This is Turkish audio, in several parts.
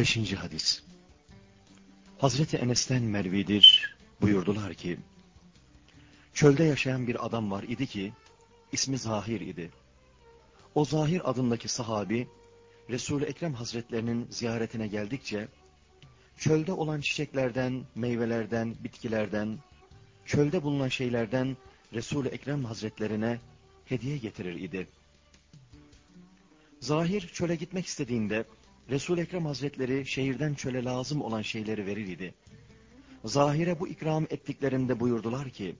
Beşinci hadis. Hazreti Enes'ten Mervidir buyurdular ki, Çölde yaşayan bir adam var idi ki, ismi Zahir idi. O Zahir adındaki sahabi, Resul-i Ekrem Hazretlerinin ziyaretine geldikçe, çölde olan çiçeklerden, meyvelerden, bitkilerden, çölde bulunan şeylerden Resul-i Ekrem Hazretlerine hediye getirir idi. Zahir çöle gitmek istediğinde, Resul-i Ekrem Hazretleri şehirden çöle lazım olan şeyleri verir idi. Zahire bu ikram ettiklerinde buyurdular ki,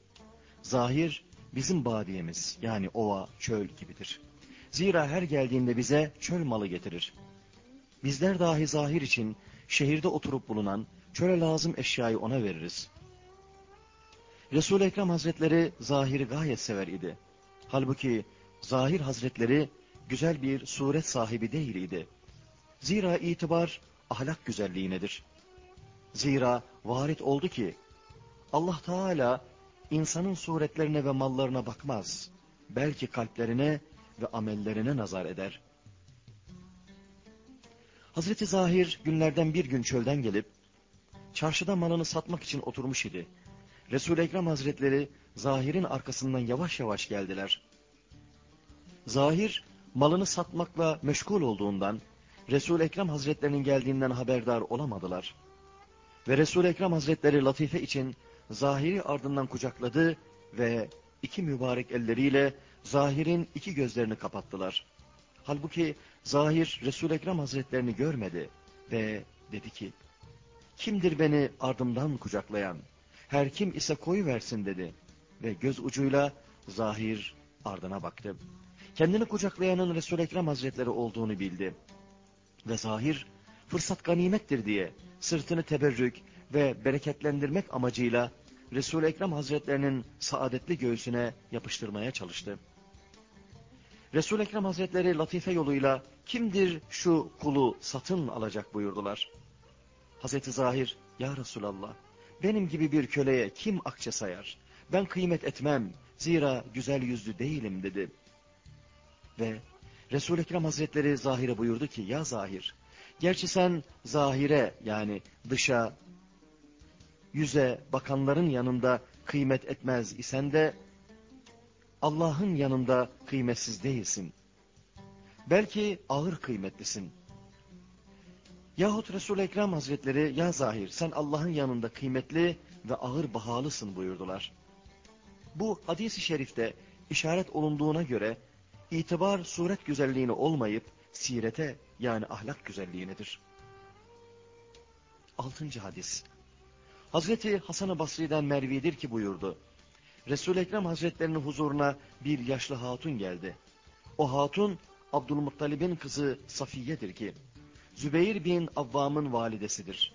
Zahir bizim badiyemiz yani ova, çöl gibidir. Zira her geldiğinde bize çöl malı getirir. Bizler dahi zahir için şehirde oturup bulunan çöle lazım eşyayı ona veririz. Resul-i Ekrem Hazretleri zahiri gayet sever idi. Halbuki zahir hazretleri güzel bir suret sahibi değil idi. Zira itibar ahlak güzelliğinedir. Zira varit oldu ki Allah Teala insanın suretlerine ve mallarına bakmaz. Belki kalplerine ve amellerine nazar eder. Hazreti Zahir günlerden bir gün çölden gelip çarşıda malını satmak için oturmuş idi. Resul-i Ekrem Hazretleri Zahir'in arkasından yavaş yavaş geldiler. Zahir malını satmakla meşgul olduğundan Resul-i Ekrem Hazretlerinin geldiğinden haberdar olamadılar. Ve Resul-i Ekrem Hazretleri latife için Zahir'i ardından kucakladı ve iki mübarek elleriyle Zahir'in iki gözlerini kapattılar. Halbuki Zahir Resul-i Ekrem Hazretlerini görmedi ve dedi ki, Kimdir beni ardımdan kucaklayan? Her kim ise koyu versin dedi. Ve göz ucuyla Zahir ardına baktı. Kendini kucaklayanın Resul-i Ekrem Hazretleri olduğunu bildi. Ve Zahir fırsat ganimettir diye sırtını teberrük ve bereketlendirmek amacıyla Resul-i Ekrem Hazretlerinin saadetli göğsüne yapıştırmaya çalıştı. Resul-i Ekrem Hazretleri latife yoluyla kimdir şu kulu satın alacak buyurdular. Hazreti Zahir, ya Resulallah benim gibi bir köleye kim akçe sayar? Ben kıymet etmem, zira güzel yüzlü değilim dedi. Ve Resul-i Ekrem Hazretleri Zahir'e buyurdu ki, ya Zahir, gerçi sen Zahir'e yani dışa, yüze bakanların yanında kıymet etmez isen de, Allah'ın yanında kıymetsiz değilsin. Belki ağır kıymetlisin. Yahut Resul-i Ekrem Hazretleri ya zahir sen Allah'ın yanında kıymetli ve ağır bahalısın buyurdular. Bu hadisi şerifte işaret olunduğuna göre itibar suret güzelliğine olmayıp sirete yani ahlak güzelliğinedir. Altıncı hadis. Hazreti Hasan-ı Basri'den Mervi'dir ki buyurdu. Resul-i Ekrem Hazretlerinin huzuruna bir yaşlı hatun geldi. O hatun Abdülmuttalib'in kızı Safiye'dir ki Zübeyir bin Avvam'ın validesidir.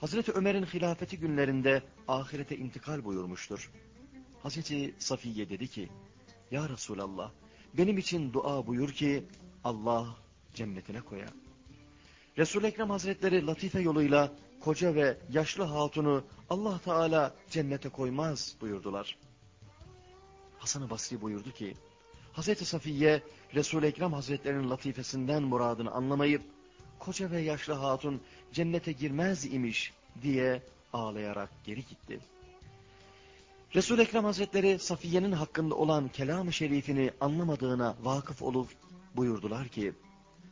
Hazreti Ömer'in hilafeti günlerinde ahirete intikal buyurmuştur. Hazreti Safiye dedi ki, Ya Resulallah, benim için dua buyur ki Allah cennetine koya. Resul-i Ekrem Hazretleri latife yoluyla koca ve yaşlı hatunu Allah Teala cennete koymaz buyurdular. Hasan-ı Basri buyurdu ki, Hazreti Safiye Resul-i Ekrem Hazretlerinin latifesinden muradını anlamayıp, koca ve yaşlı hatun cennete girmez imiş diye ağlayarak geri gitti. Resul Ekrem Hazretleri Safiye'nin hakkında olan kelam-ı şerifini anlamadığına vakıf olup buyurdular ki,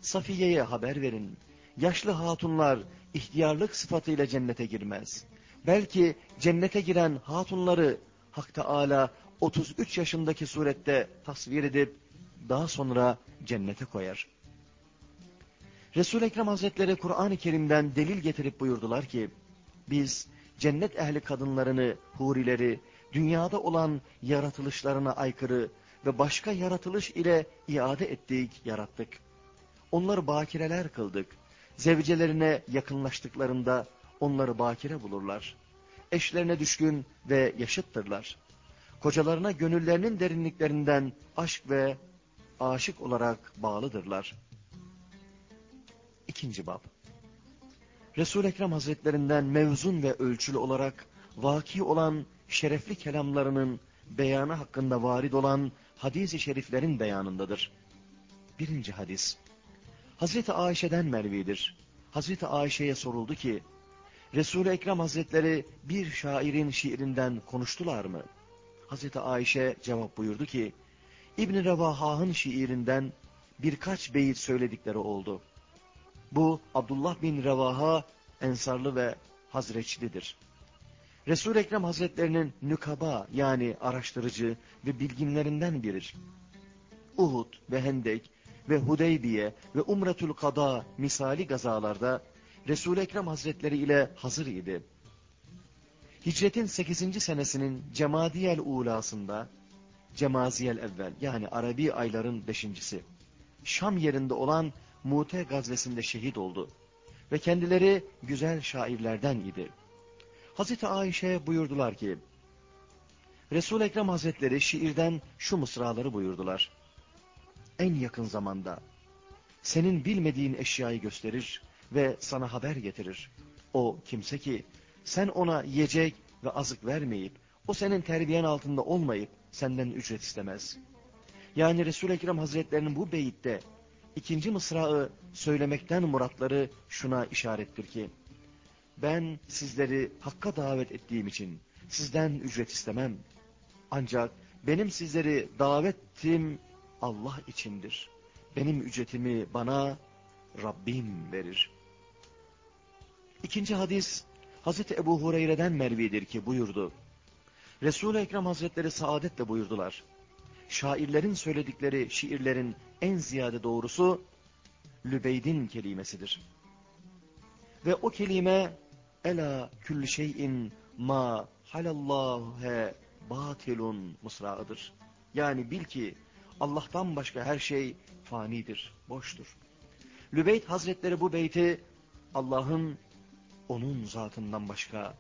Safiye'ye haber verin, yaşlı hatunlar ihtiyarlık sıfatıyla cennete girmez. Belki cennete giren hatunları Hak Teala 33 yaşındaki surette tasvir edip daha sonra cennete koyar. Resul-i Ekrem Hazretleri Kur'an-ı Kerim'den delil getirip buyurdular ki, biz cennet ehli kadınlarını, hurileri, dünyada olan yaratılışlarına aykırı ve başka yaratılış ile iade ettik, yarattık. Onları bakireler kıldık. Zevcelerine yakınlaştıklarında onları bakire bulurlar. Eşlerine düşkün ve yaşıttırlar. Kocalarına gönüllerinin derinliklerinden aşk ve aşık olarak bağlıdırlar.'' İkinci bab. Resul-i Ekrem Hazretlerinden mevzun ve ölçülü olarak vaki olan şerefli kelamlarının beyanı hakkında varid olan hadis-i şeriflerin beyanındadır. Birinci hadis. Hazreti Ayşe'den Mervi'dir. Hazreti Ayşe'ye soruldu ki, Resul-i Ekrem Hazretleri bir şairin şiirinden konuştular mı? Hazreti Ayşe cevap buyurdu ki, İbn-i Revaha'nın şiirinden birkaç beyit söyledikleri oldu. Bu Abdullah bin Revaha Ensarlı ve Hazreçlidir. Resul-i Ekrem Hazretlerinin nükaba yani araştırıcı ve bilginlerinden biridir. Uhud ve Hendek ve Hudeybiye ve Umretül Kada misali gazalarda Resul-i Ekrem Hazretleri ile hazır idi. Hicretin 8. senesinin Cemadiyel ulasında, Cemaziyel evvel yani Arabi ayların beşincisi, Şam yerinde olan Mute gazvesinde şehit oldu ve kendileri güzel şairlerden idi. Hazreti Ayşe buyurdular ki, Resul-i Ekrem Hazretleri şiirden şu mısraları buyurdular. En yakın zamanda senin bilmediğin eşyayı gösterir ve sana haber getirir. O kimse ki sen ona yiyecek ve azık vermeyip, o senin terbiyen altında olmayıp senden ücret istemez. Yani Resul-i Ekrem Hazretlerinin bu beyitte ikinci mısrağı söylemekten muratları şuna işarettir ki, ben sizleri hakka davet ettiğim için sizden ücret istemem. Ancak benim sizleri davettim Allah içindir. Benim ücretimi bana Rabbim verir. İkinci hadis Hazreti Ebu Hureyre'den Mervi'dir ki buyurdu. Resul-i Ekrem Hazretleri saadetle buyurdular. Şairlerin söyledikleri şiirlerin en ziyade doğrusu Lübeydin kelimesidir. Ve o kelime Ela küllü şeyin ma halallâhe batilun mısrağıdır. Yani bil ki Allah'tan başka her şey fanidir, boştur. Lübeyt Hazretleri bu beyti Allah'ın onun zatından başka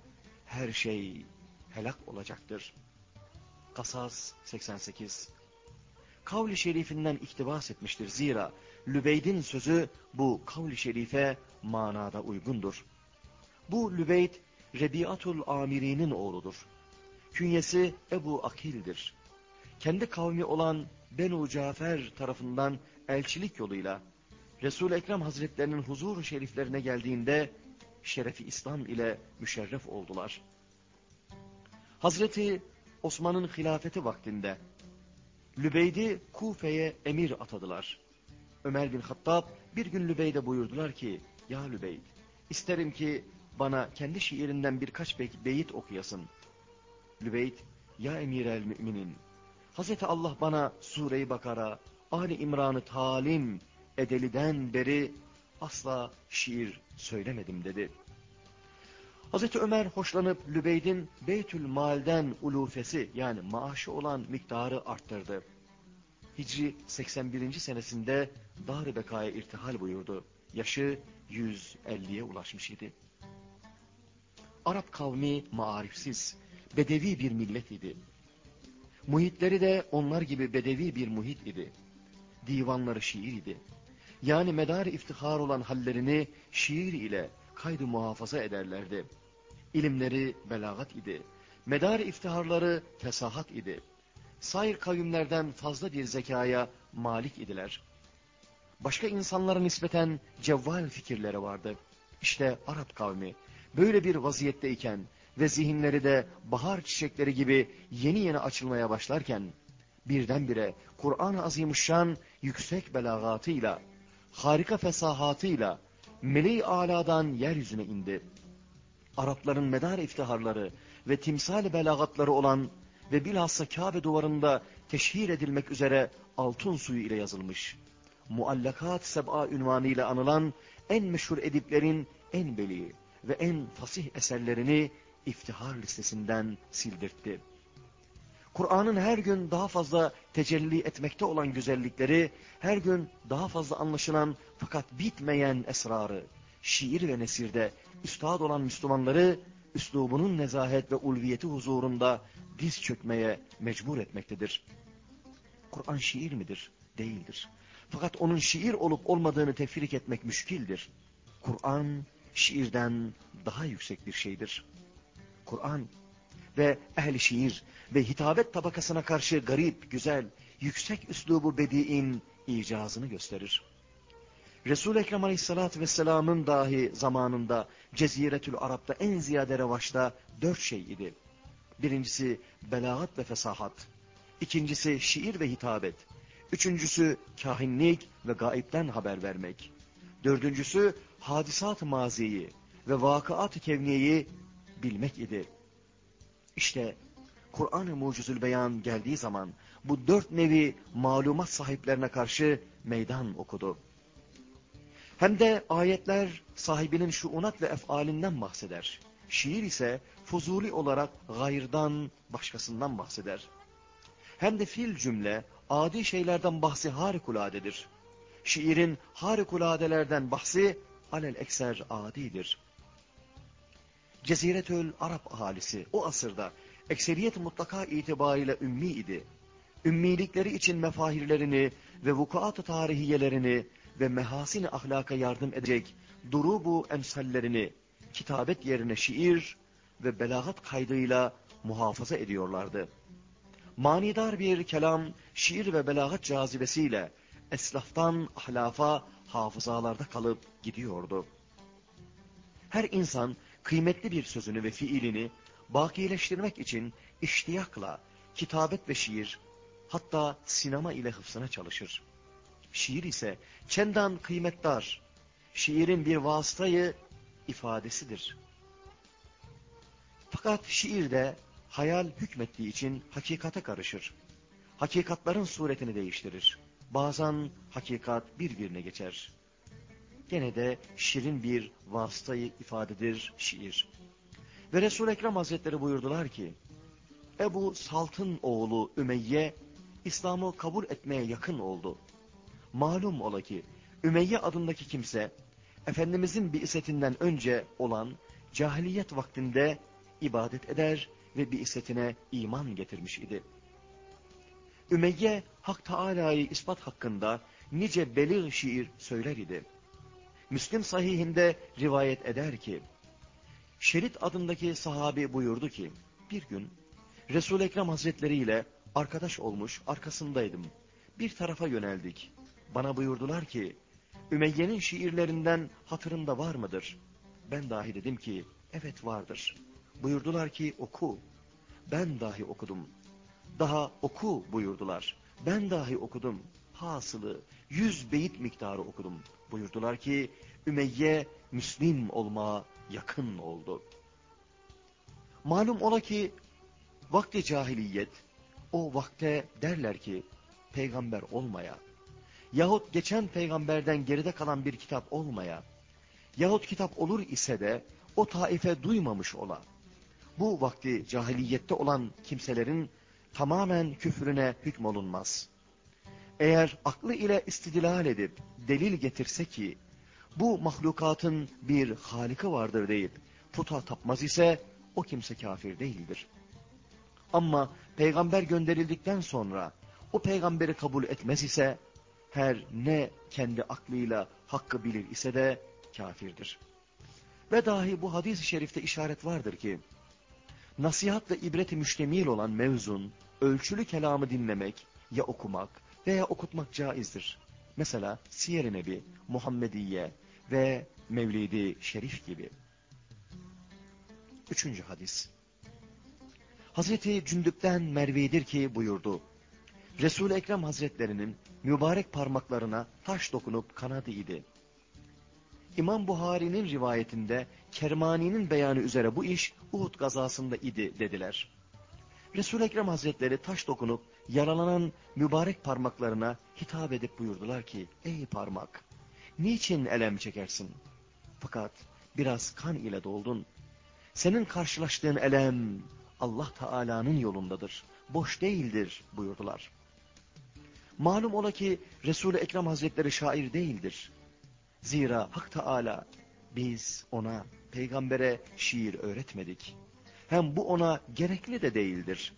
her şey helak olacaktır. Kasas 88 Kavli şerifinden iktibas etmiştir. Zira Lübeyd'in sözü bu kavli şerife manada uygundur. Bu Lübeyd Rebiatul Amiri'nin oğludur. Künyesi Ebu Akil'dir. Kendi kavmi olan Benu Cafer tarafından elçilik yoluyla Resul-i Ekrem Hazretlerinin huzur şeriflerine geldiğinde şerefi İslam ile müşerref oldular. Hazreti Osman'ın hilafeti vaktinde Lübeyd'i Kufe'ye emir atadılar. Ömer bin Hattab bir gün Lübeyd'e buyurdular ki, Ya Lübeyd, isterim ki bana kendi şiirinden birkaç beyit okuyasın. Lübeyd, Ya Emir el Müminin, Hazreti Allah bana Sure-i Bakara, Ali İmran'ı talim edeliden beri asla şiir söylemedim dedi. Hazreti Ömer hoşlanıp Lübeyd'in Beytül Mal'den ulufesi yani maaşı olan miktarı arttırdı. Hicri 81. senesinde Dar-ı Beka'ya irtihal buyurdu. Yaşı 150'ye ulaşmış idi. Arap kavmi maarifsiz, bedevi bir millet idi. Muhitleri de onlar gibi bedevi bir muhit idi. Divanları şiir idi. Yani medar iftihar olan hallerini şiir ile kaydı muhafaza ederlerdi. İlimleri belagat idi. Medar iftiharları fesahat idi. Sair kavimlerden fazla bir zekaya malik idiler. Başka insanlara nispeten cevval fikirleri vardı. İşte Arap kavmi böyle bir vaziyetteyken ve zihinleri de bahar çiçekleri gibi yeni yeni açılmaya başlarken birdenbire Kur'an-ı Azimuşşan yüksek belagatıyla, harika fesahatıyla meleği aladan yeryüzüne indi. Arapların medar iftiharları ve timsal belagatları olan ve bilhassa Kabe duvarında teşhir edilmek üzere altın suyu ile yazılmış. Muallakat Seb'a ünvanıyla anılan en meşhur ediplerin en beli ve en fasih eserlerini iftihar listesinden sildirtti. Kur'an'ın her gün daha fazla tecelli etmekte olan güzellikleri, her gün daha fazla anlaşılan fakat bitmeyen esrarı, şiir ve nesirde üstad olan Müslümanları, üslubunun nezahet ve ulviyeti huzurunda diz çökmeye mecbur etmektedir. Kur'an şiir midir? Değildir. Fakat onun şiir olup olmadığını tefrik etmek müşkildir. Kur'an şiirden daha yüksek bir şeydir. Kur'an ve ehli şiir ve hitabet tabakasına karşı garip, güzel, yüksek üslubu bediin icazını gösterir. Resul-i Ekrem Aleyhisselatü Vesselam'ın dahi zamanında Ceziretül Arap'ta en ziyade revaçta dört şey idi. Birincisi belagat ve fesahat. İkincisi şiir ve hitabet. Üçüncüsü kahinlik ve gaipten haber vermek. Dördüncüsü hadisat maziyi ve vakıat-ı kevniyeyi bilmek idi. İşte Kur'an-ı Mucizül Beyan geldiği zaman bu dört nevi malumat sahiplerine karşı meydan okudu. Hem de ayetler sahibinin şuunat ve efalinden bahseder. Şiir ise fuzuli olarak gayrdan, başkasından bahseder. Hem de fil cümle adi şeylerden bahsi harikuladedir. Şiirin harikuladelerden bahsi alel ekser adidir. Ceziretül Arap ahalisi o asırda ekseriyet mutlaka itibariyle ümmi idi. Ümmilikleri için mefahirlerini ve vukuat-ı tarihiyelerini ve mehasin ahlaka yardım edecek durubu emsallerini kitabet yerine şiir ve belagat kaydıyla muhafaza ediyorlardı. Manidar bir kelam, şiir ve belagat cazibesiyle eslaftan ahlafa hafızalarda kalıp gidiyordu. Her insan kıymetli bir sözünü ve fiilini bakileştirmek için iştiyakla kitabet ve şiir, hatta sinema ile hıfzına çalışır. Şiir ise çendan kıymetdar, şiirin bir vasıtayı ifadesidir. Fakat şiirde hayal hükmettiği için hakikate karışır. Hakikatların suretini değiştirir. Bazen hakikat birbirine geçer. Gene de şirin bir vasıtayı ifadedir şiir. Ve Resul-i Ekrem Hazretleri buyurdular ki, Ebu Salt'ın oğlu Ümeyye, İslam'ı kabul etmeye yakın oldu. Malum ola ki, Ümeyye adındaki kimse, Efendimizin bir isetinden önce olan cahiliyet vaktinde ibadet eder ve bir isetine iman getirmiş idi. Ümeyye Hak Teala'yı ispat hakkında nice belir şiir söyler idi. Müslim sahihinde rivayet eder ki, Şerit adındaki sahabi buyurdu ki, bir gün Resul-i Ekrem Hazretleri ile arkadaş olmuş arkasındaydım. Bir tarafa yöneldik. Bana buyurdular ki, Ümeyye'nin şiirlerinden hatırında var mıdır? Ben dahi dedim ki, evet vardır. Buyurdular ki oku. Ben dahi okudum. Daha oku buyurdular. Ben dahi okudum. Hasılı yüz beyit miktarı okudum. Buyurdular ki Ümeyye Müslim olmaya yakın oldu. Malum ola ki vakti cahiliyet o vakte derler ki peygamber olmaya yahut geçen peygamberden geride kalan bir kitap olmaya yahut kitap olur ise de o taife duymamış ola. Bu vakti cahiliyette olan kimselerin tamamen küfrüne hükmolunmaz. Eğer aklı ile istidlal edip delil getirse ki bu mahlukatın bir halika vardır deyip puta tapmaz ise o kimse kafir değildir. Ama peygamber gönderildikten sonra o peygamberi kabul etmez ise her ne kendi aklıyla hakkı bilir ise de kafirdir. Ve dahi bu hadis-i şerifte işaret vardır ki, nasihat ibreti müştemil olan mevzun, ölçülü kelamı dinlemek, ya okumak veya okutmak caizdir. Mesela Siyer-i Nebi, Muhammediye ve Mevlidi Şerif gibi. Üçüncü hadis. Hazreti Cündüp'ten Mervi'dir ki buyurdu. Resul-i Ekrem Hazretlerinin mübarek parmaklarına taş dokunup kanadı idi. İmam Buhari'nin rivayetinde Kermani'nin beyanı üzere bu iş Uhud gazasında idi dediler. Resul-i Ekrem Hazretleri taş dokunup yaralanan mübarek parmaklarına hitap edip buyurdular ki ey parmak niçin elem çekersin? Fakat biraz kan ile doldun. Senin karşılaştığın elem Allah Teala'nın yolundadır. Boş değildir buyurdular. Malum ola ki Resul-i Ekrem Hazretleri şair değildir. Zira Hak Teala biz ona, peygambere şiir öğretmedik. Hem bu ona gerekli de değildir.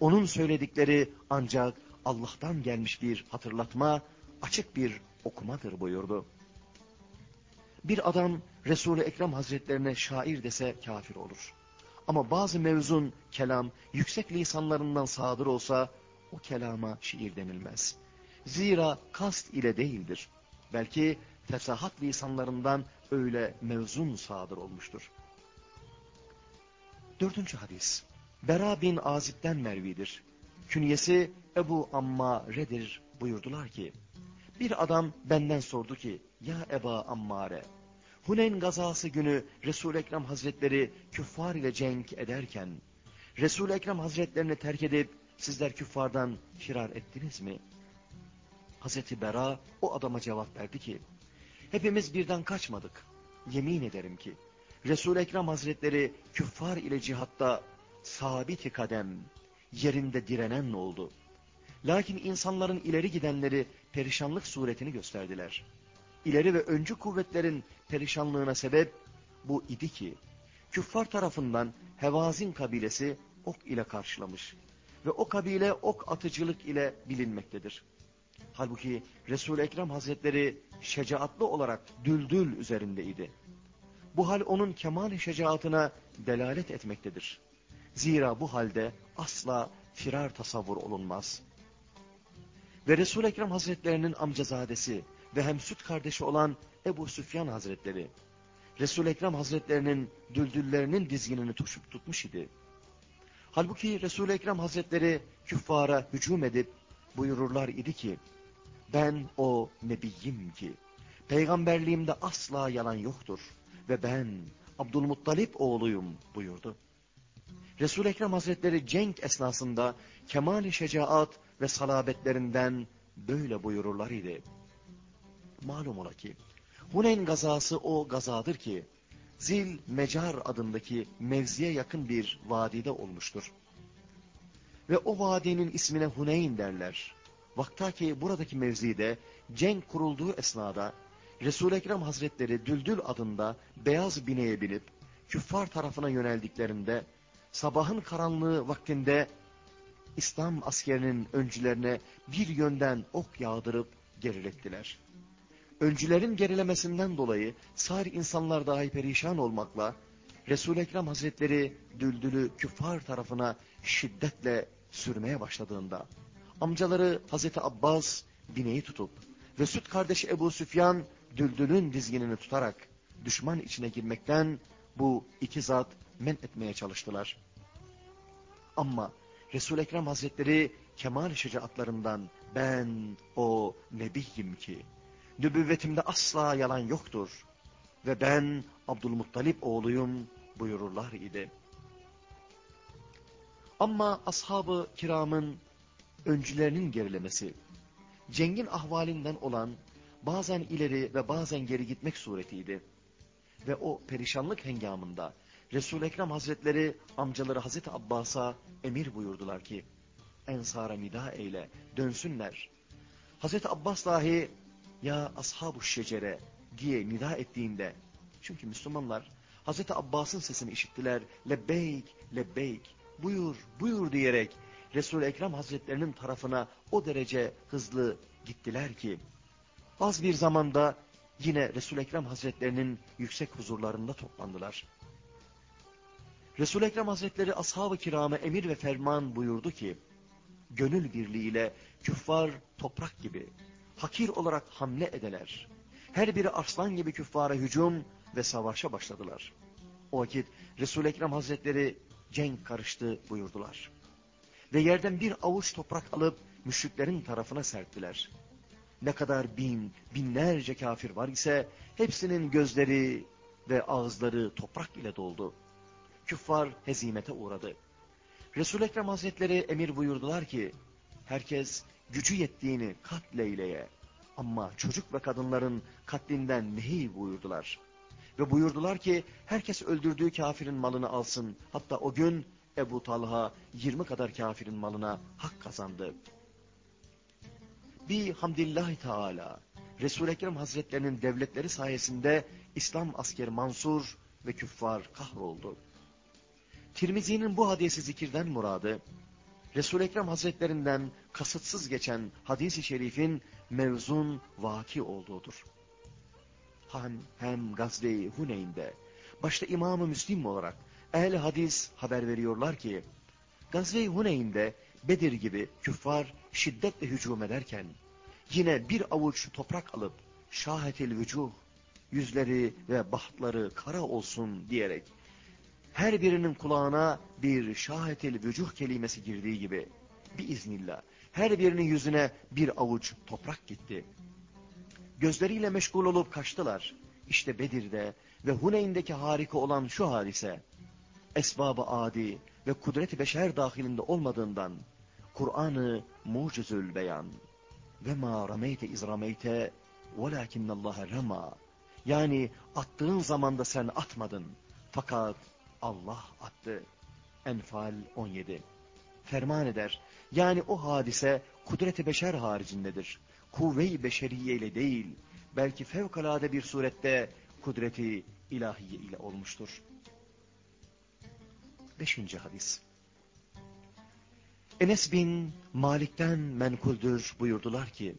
Onun söyledikleri ancak Allah'tan gelmiş bir hatırlatma, açık bir okumadır buyurdu. Bir adam Resul-i Ekrem Hazretlerine şair dese kafir olur. Ama bazı mevzun, kelam yüksek lisanlarından sadır olsa o kelama şiir denilmez. Zira kast ile değildir. Belki fesahat lisanlarından öyle mevzun sadır olmuştur. Dördüncü hadis. Bera bin Azib'den Mervi'dir. Künyesi Ebu Ammare'dir buyurdular ki, bir adam benden sordu ki, ya Eba Ammare, Huneyn gazası günü Resul-i Ekrem Hazretleri küffar ile cenk ederken, Resul-i Ekrem Hazretlerini terk edip sizler küffardan firar ettiniz mi? Hazreti Bera o adama cevap verdi ki, hepimiz birden kaçmadık. Yemin ederim ki, Resul-i Ekrem Hazretleri küffar ile cihatta sabit kadem, yerinde direnen oldu. Lakin insanların ileri gidenleri perişanlık suretini gösterdiler. İleri ve öncü kuvvetlerin perişanlığına sebep bu idi ki, küffar tarafından Hevazin kabilesi ok ile karşılamış ve o kabile ok atıcılık ile bilinmektedir. Halbuki Resul-i Ekrem Hazretleri şecaatlı olarak düldül üzerindeydi. Bu hal onun kemal şecaatına delalet etmektedir. Zira bu halde asla firar tasavvur olunmaz. Ve Resul-i Ekrem Hazretlerinin amcazadesi ve hem süt kardeşi olan Ebu Süfyan Hazretleri, Resul-i Ekrem Hazretlerinin düldüllerinin dizginini tuşup tutmuş idi. Halbuki Resul-i Ekrem Hazretleri küffara hücum edip buyururlar idi ki, ben o nebiyim ki, peygamberliğimde asla yalan yoktur ve ben Abdülmuttalip oğluyum buyurdu. Resul-i Ekrem Hazretleri cenk esnasında kemal-i şecaat ve salabetlerinden böyle buyururlar idi. Malum ola ki, Huneyn gazası o gazadır ki, Zil Mecar adındaki mevziye yakın bir vadide olmuştur. Ve o vadinin ismine Huneyn derler. Vaktaki buradaki mevzide cenk kurulduğu esnada Resul-i Ekrem Hazretleri Düldül adında beyaz bineye binip küffar tarafına yöneldiklerinde sabahın karanlığı vaktinde İslam askerinin öncülerine bir yönden ok yağdırıp gerilettiler. Öncülerin gerilemesinden dolayı sar insanlar dahi perişan olmakla Resul-i Ekrem Hazretleri Düldül'ü küffar tarafına şiddetle sürmeye başladığında amcaları Hazreti Abbas bineği tutup ve süt kardeşi Ebu Süfyan Düldül'ün dizginini tutarak düşman içine girmekten bu iki zat men etmeye çalıştılar. Ama Resul-i Ekrem Hazretleri kemal şecaatlarından ben o nebiyim ki nübüvvetimde asla yalan yoktur ve ben Abdülmuttalip oğluyum buyururlar idi. Ama ashabı kiramın öncülerinin gerilemesi, cengin ahvalinden olan bazen ileri ve bazen geri gitmek suretiydi. Ve o perişanlık hengamında Resul-i Ekrem Hazretleri amcaları Hazreti Abbas'a emir buyurdular ki, Ensara nida eyle, dönsünler. Hazreti Abbas dahi, ya ashab-ı şecere diye nida ettiğinde, çünkü Müslümanlar Hazreti Abbas'ın sesini işittiler, lebbeyk, lebbeyk, buyur, buyur diyerek Resul-i Ekrem Hazretlerinin tarafına o derece hızlı gittiler ki, az bir zamanda yine Resul-i Ekrem Hazretlerinin yüksek huzurlarında toplandılar. Resul-i Ekrem Hazretleri ashab-ı kirama emir ve ferman buyurdu ki, gönül birliğiyle küffar toprak gibi, hakir olarak hamle edeler. Her biri arslan gibi küffara hücum ve savaşa başladılar. O vakit Resul-i Ekrem Hazretleri cenk karıştı buyurdular. Ve yerden bir avuç toprak alıp müşriklerin tarafına serptiler. Ne kadar bin, binlerce kafir var ise hepsinin gözleri ve ağızları toprak ile doldu küffar hezimete uğradı. Resul-i Ekrem Hazretleri emir buyurdular ki, herkes gücü yettiğini katleyleye ama çocuk ve kadınların katlinden nehi buyurdular. Ve buyurdular ki, herkes öldürdüğü kafirin malını alsın. Hatta o gün Ebu Talha 20 kadar kafirin malına hak kazandı. Bir hamdillahi teala, Resul-i Ekrem Hazretlerinin devletleri sayesinde İslam askeri Mansur ve küffar kahroldu. Tirmizi'nin bu hadisi zikirden muradı, resul Ekrem Hazretlerinden kasıtsız geçen hadisi şerifin mevzun vaki olduğudur. Hem, hem Gazve-i Huneyn'de, başta İmam-ı Müslim olarak ehl hadis haber veriyorlar ki, Gazve-i Huneyn'de Bedir gibi küffar şiddetle hücum ederken, yine bir avuç toprak alıp şahetil vücuh, yüzleri ve bahtları kara olsun diyerek, her birinin kulağına bir şahetil vücuh kelimesi girdiği gibi, biiznillah, her birinin yüzüne bir avuç toprak gitti. Gözleriyle meşgul olup kaçtılar. İşte Bedir'de ve Huneyn'deki harika olan şu hadise, esbabı adi ve kudret-i beşer dahilinde olmadığından, Kur'an'ı mucizül beyan ve ma rameyte iz rameyte velakinnallaha rama yani attığın zamanda sen atmadın fakat Allah attı. Enfal 17 Ferman eder. Yani o hadise kudret-i beşer haricindedir. Kuvve-i beşeriye ile değil, belki fevkalade bir surette kudreti ilahiye ile olmuştur. Beşinci hadis. Enes bin Malik'ten menkuldür buyurdular ki,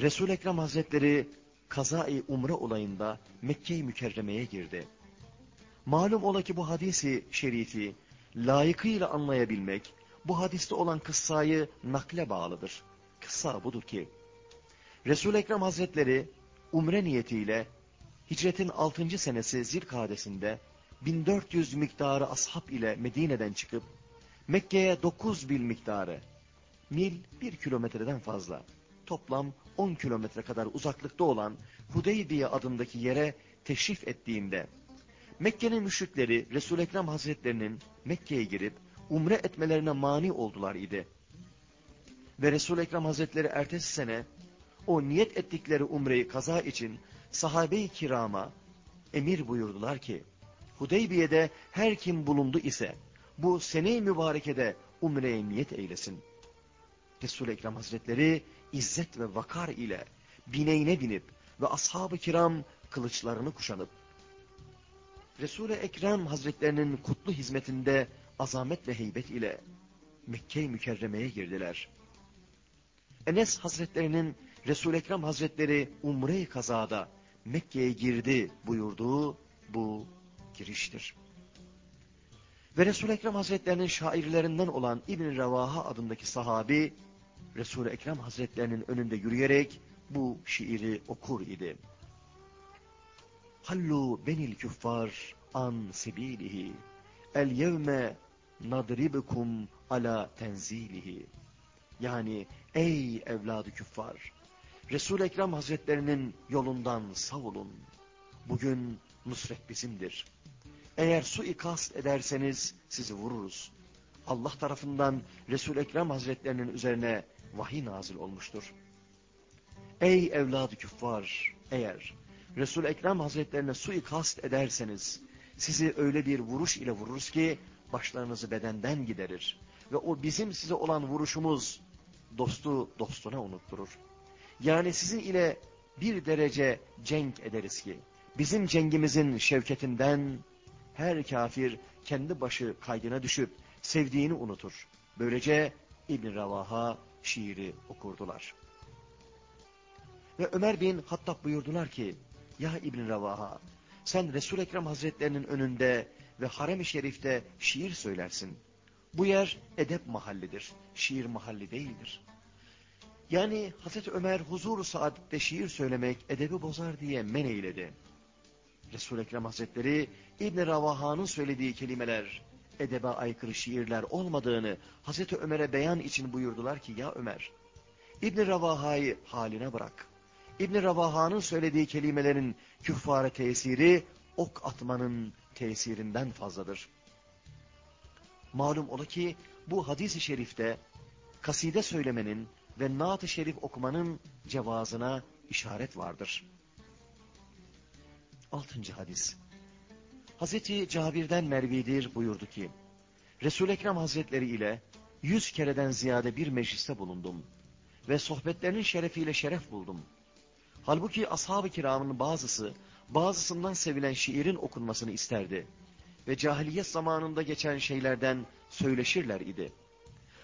resul Ekrem Hazretleri kazai umre olayında Mekke-i Mükerreme'ye girdi. Malum ola ki bu hadisi şerifi layıkıyla anlayabilmek, bu hadiste olan kıssayı nakle bağlıdır. Kıssa budur ki, resul Ekrem Hazretleri umre niyetiyle hicretin 6. senesi Zilkadesinde 1400 miktarı ashab ile Medine'den çıkıp Mekke'ye 9 bil miktarı, mil 1 kilometreden fazla, toplam 10 kilometre kadar uzaklıkta olan Hudeybiye adındaki yere teşrif ettiğinde, Mekke'nin müşrikleri resul Ekrem Hazretlerinin Mekke'ye girip umre etmelerine mani oldular idi. Ve resul Ekrem Hazretleri ertesi sene o niyet ettikleri umreyi kaza için sahabe-i kirama emir buyurdular ki, Hudeybiye'de her kim bulundu ise bu sene-i mübarekede umreye niyet eylesin. Resul-i Ekrem Hazretleri izzet ve vakar ile bineğine binip ve ashab-ı kiram kılıçlarını kuşanıp Resul-i Ekrem Hazretlerinin kutlu hizmetinde azamet ve heybet ile Mekke-i Mükerreme'ye girdiler. Enes Hazretlerinin Resul-i Ekrem Hazretleri Umre-i Kazada Mekke'ye girdi buyurduğu bu giriştir. Ve Resul-i Ekrem Hazretlerinin şairlerinden olan İbn-i Revaha adındaki sahabi, Resul-i Ekrem Hazretlerinin önünde yürüyerek bu şiiri okur idi. Hallu benil küffar an sebilihi, el yevme nadribukum ala tenzilihi. Yani ey evladı küffar, Resul-i Ekrem Hazretlerinin yolundan savulun. Bugün nusret bizimdir. Eğer su ikast ederseniz sizi vururuz. Allah tarafından Resul Ekrem Hazretlerinin üzerine vahiy nazil olmuştur. Ey evladı küffar, eğer Resul Ekrem Hazretlerine su ikast ederseniz sizi öyle bir vuruş ile vururuz ki başlarınızı bedenden giderir ve o bizim size olan vuruşumuz dostu dostuna unutturur. Yani sizin ile bir derece cenk ederiz ki bizim cengimizin şevketinden her kafir kendi başı kaydına düşüp sevdiğini unutur. Böylece İbn Ravaha şiiri okurdular. Ve Ömer bin Hattab buyurdular ki, ya İbn Ravaha, sen Resul Ekrem Hazretlerinin önünde ve Harem-i Şerif'te şiir söylersin. Bu yer edep mahallidir, şiir mahalli değildir. Yani Hazreti Ömer huzur saadette şiir söylemek edebi bozar diye men eyledi. Resul-i Ekrem Hazretleri İbn Ravaha'nın söylediği kelimeler edebe aykırı şiirler olmadığını Hazreti Ömer'e beyan için buyurdular ki ya Ömer İbn Ravaha'yı haline bırak. İbn Ravaha'nın söylediği kelimelerin küffare tesiri ok atmanın tesirinden fazladır. Malum ola ki bu hadis-i şerifte kaside söylemenin ve naat-ı şerif okumanın cevazına işaret vardır. Altıncı hadis. Hazreti Cabir'den Mervidir buyurdu ki, resul Ekrem Hazretleri ile yüz kereden ziyade bir mecliste bulundum ve sohbetlerinin şerefiyle şeref buldum. Halbuki ashab-ı kiramın bazısı, bazısından sevilen şiirin okunmasını isterdi ve cahiliyet zamanında geçen şeylerden söyleşirler idi.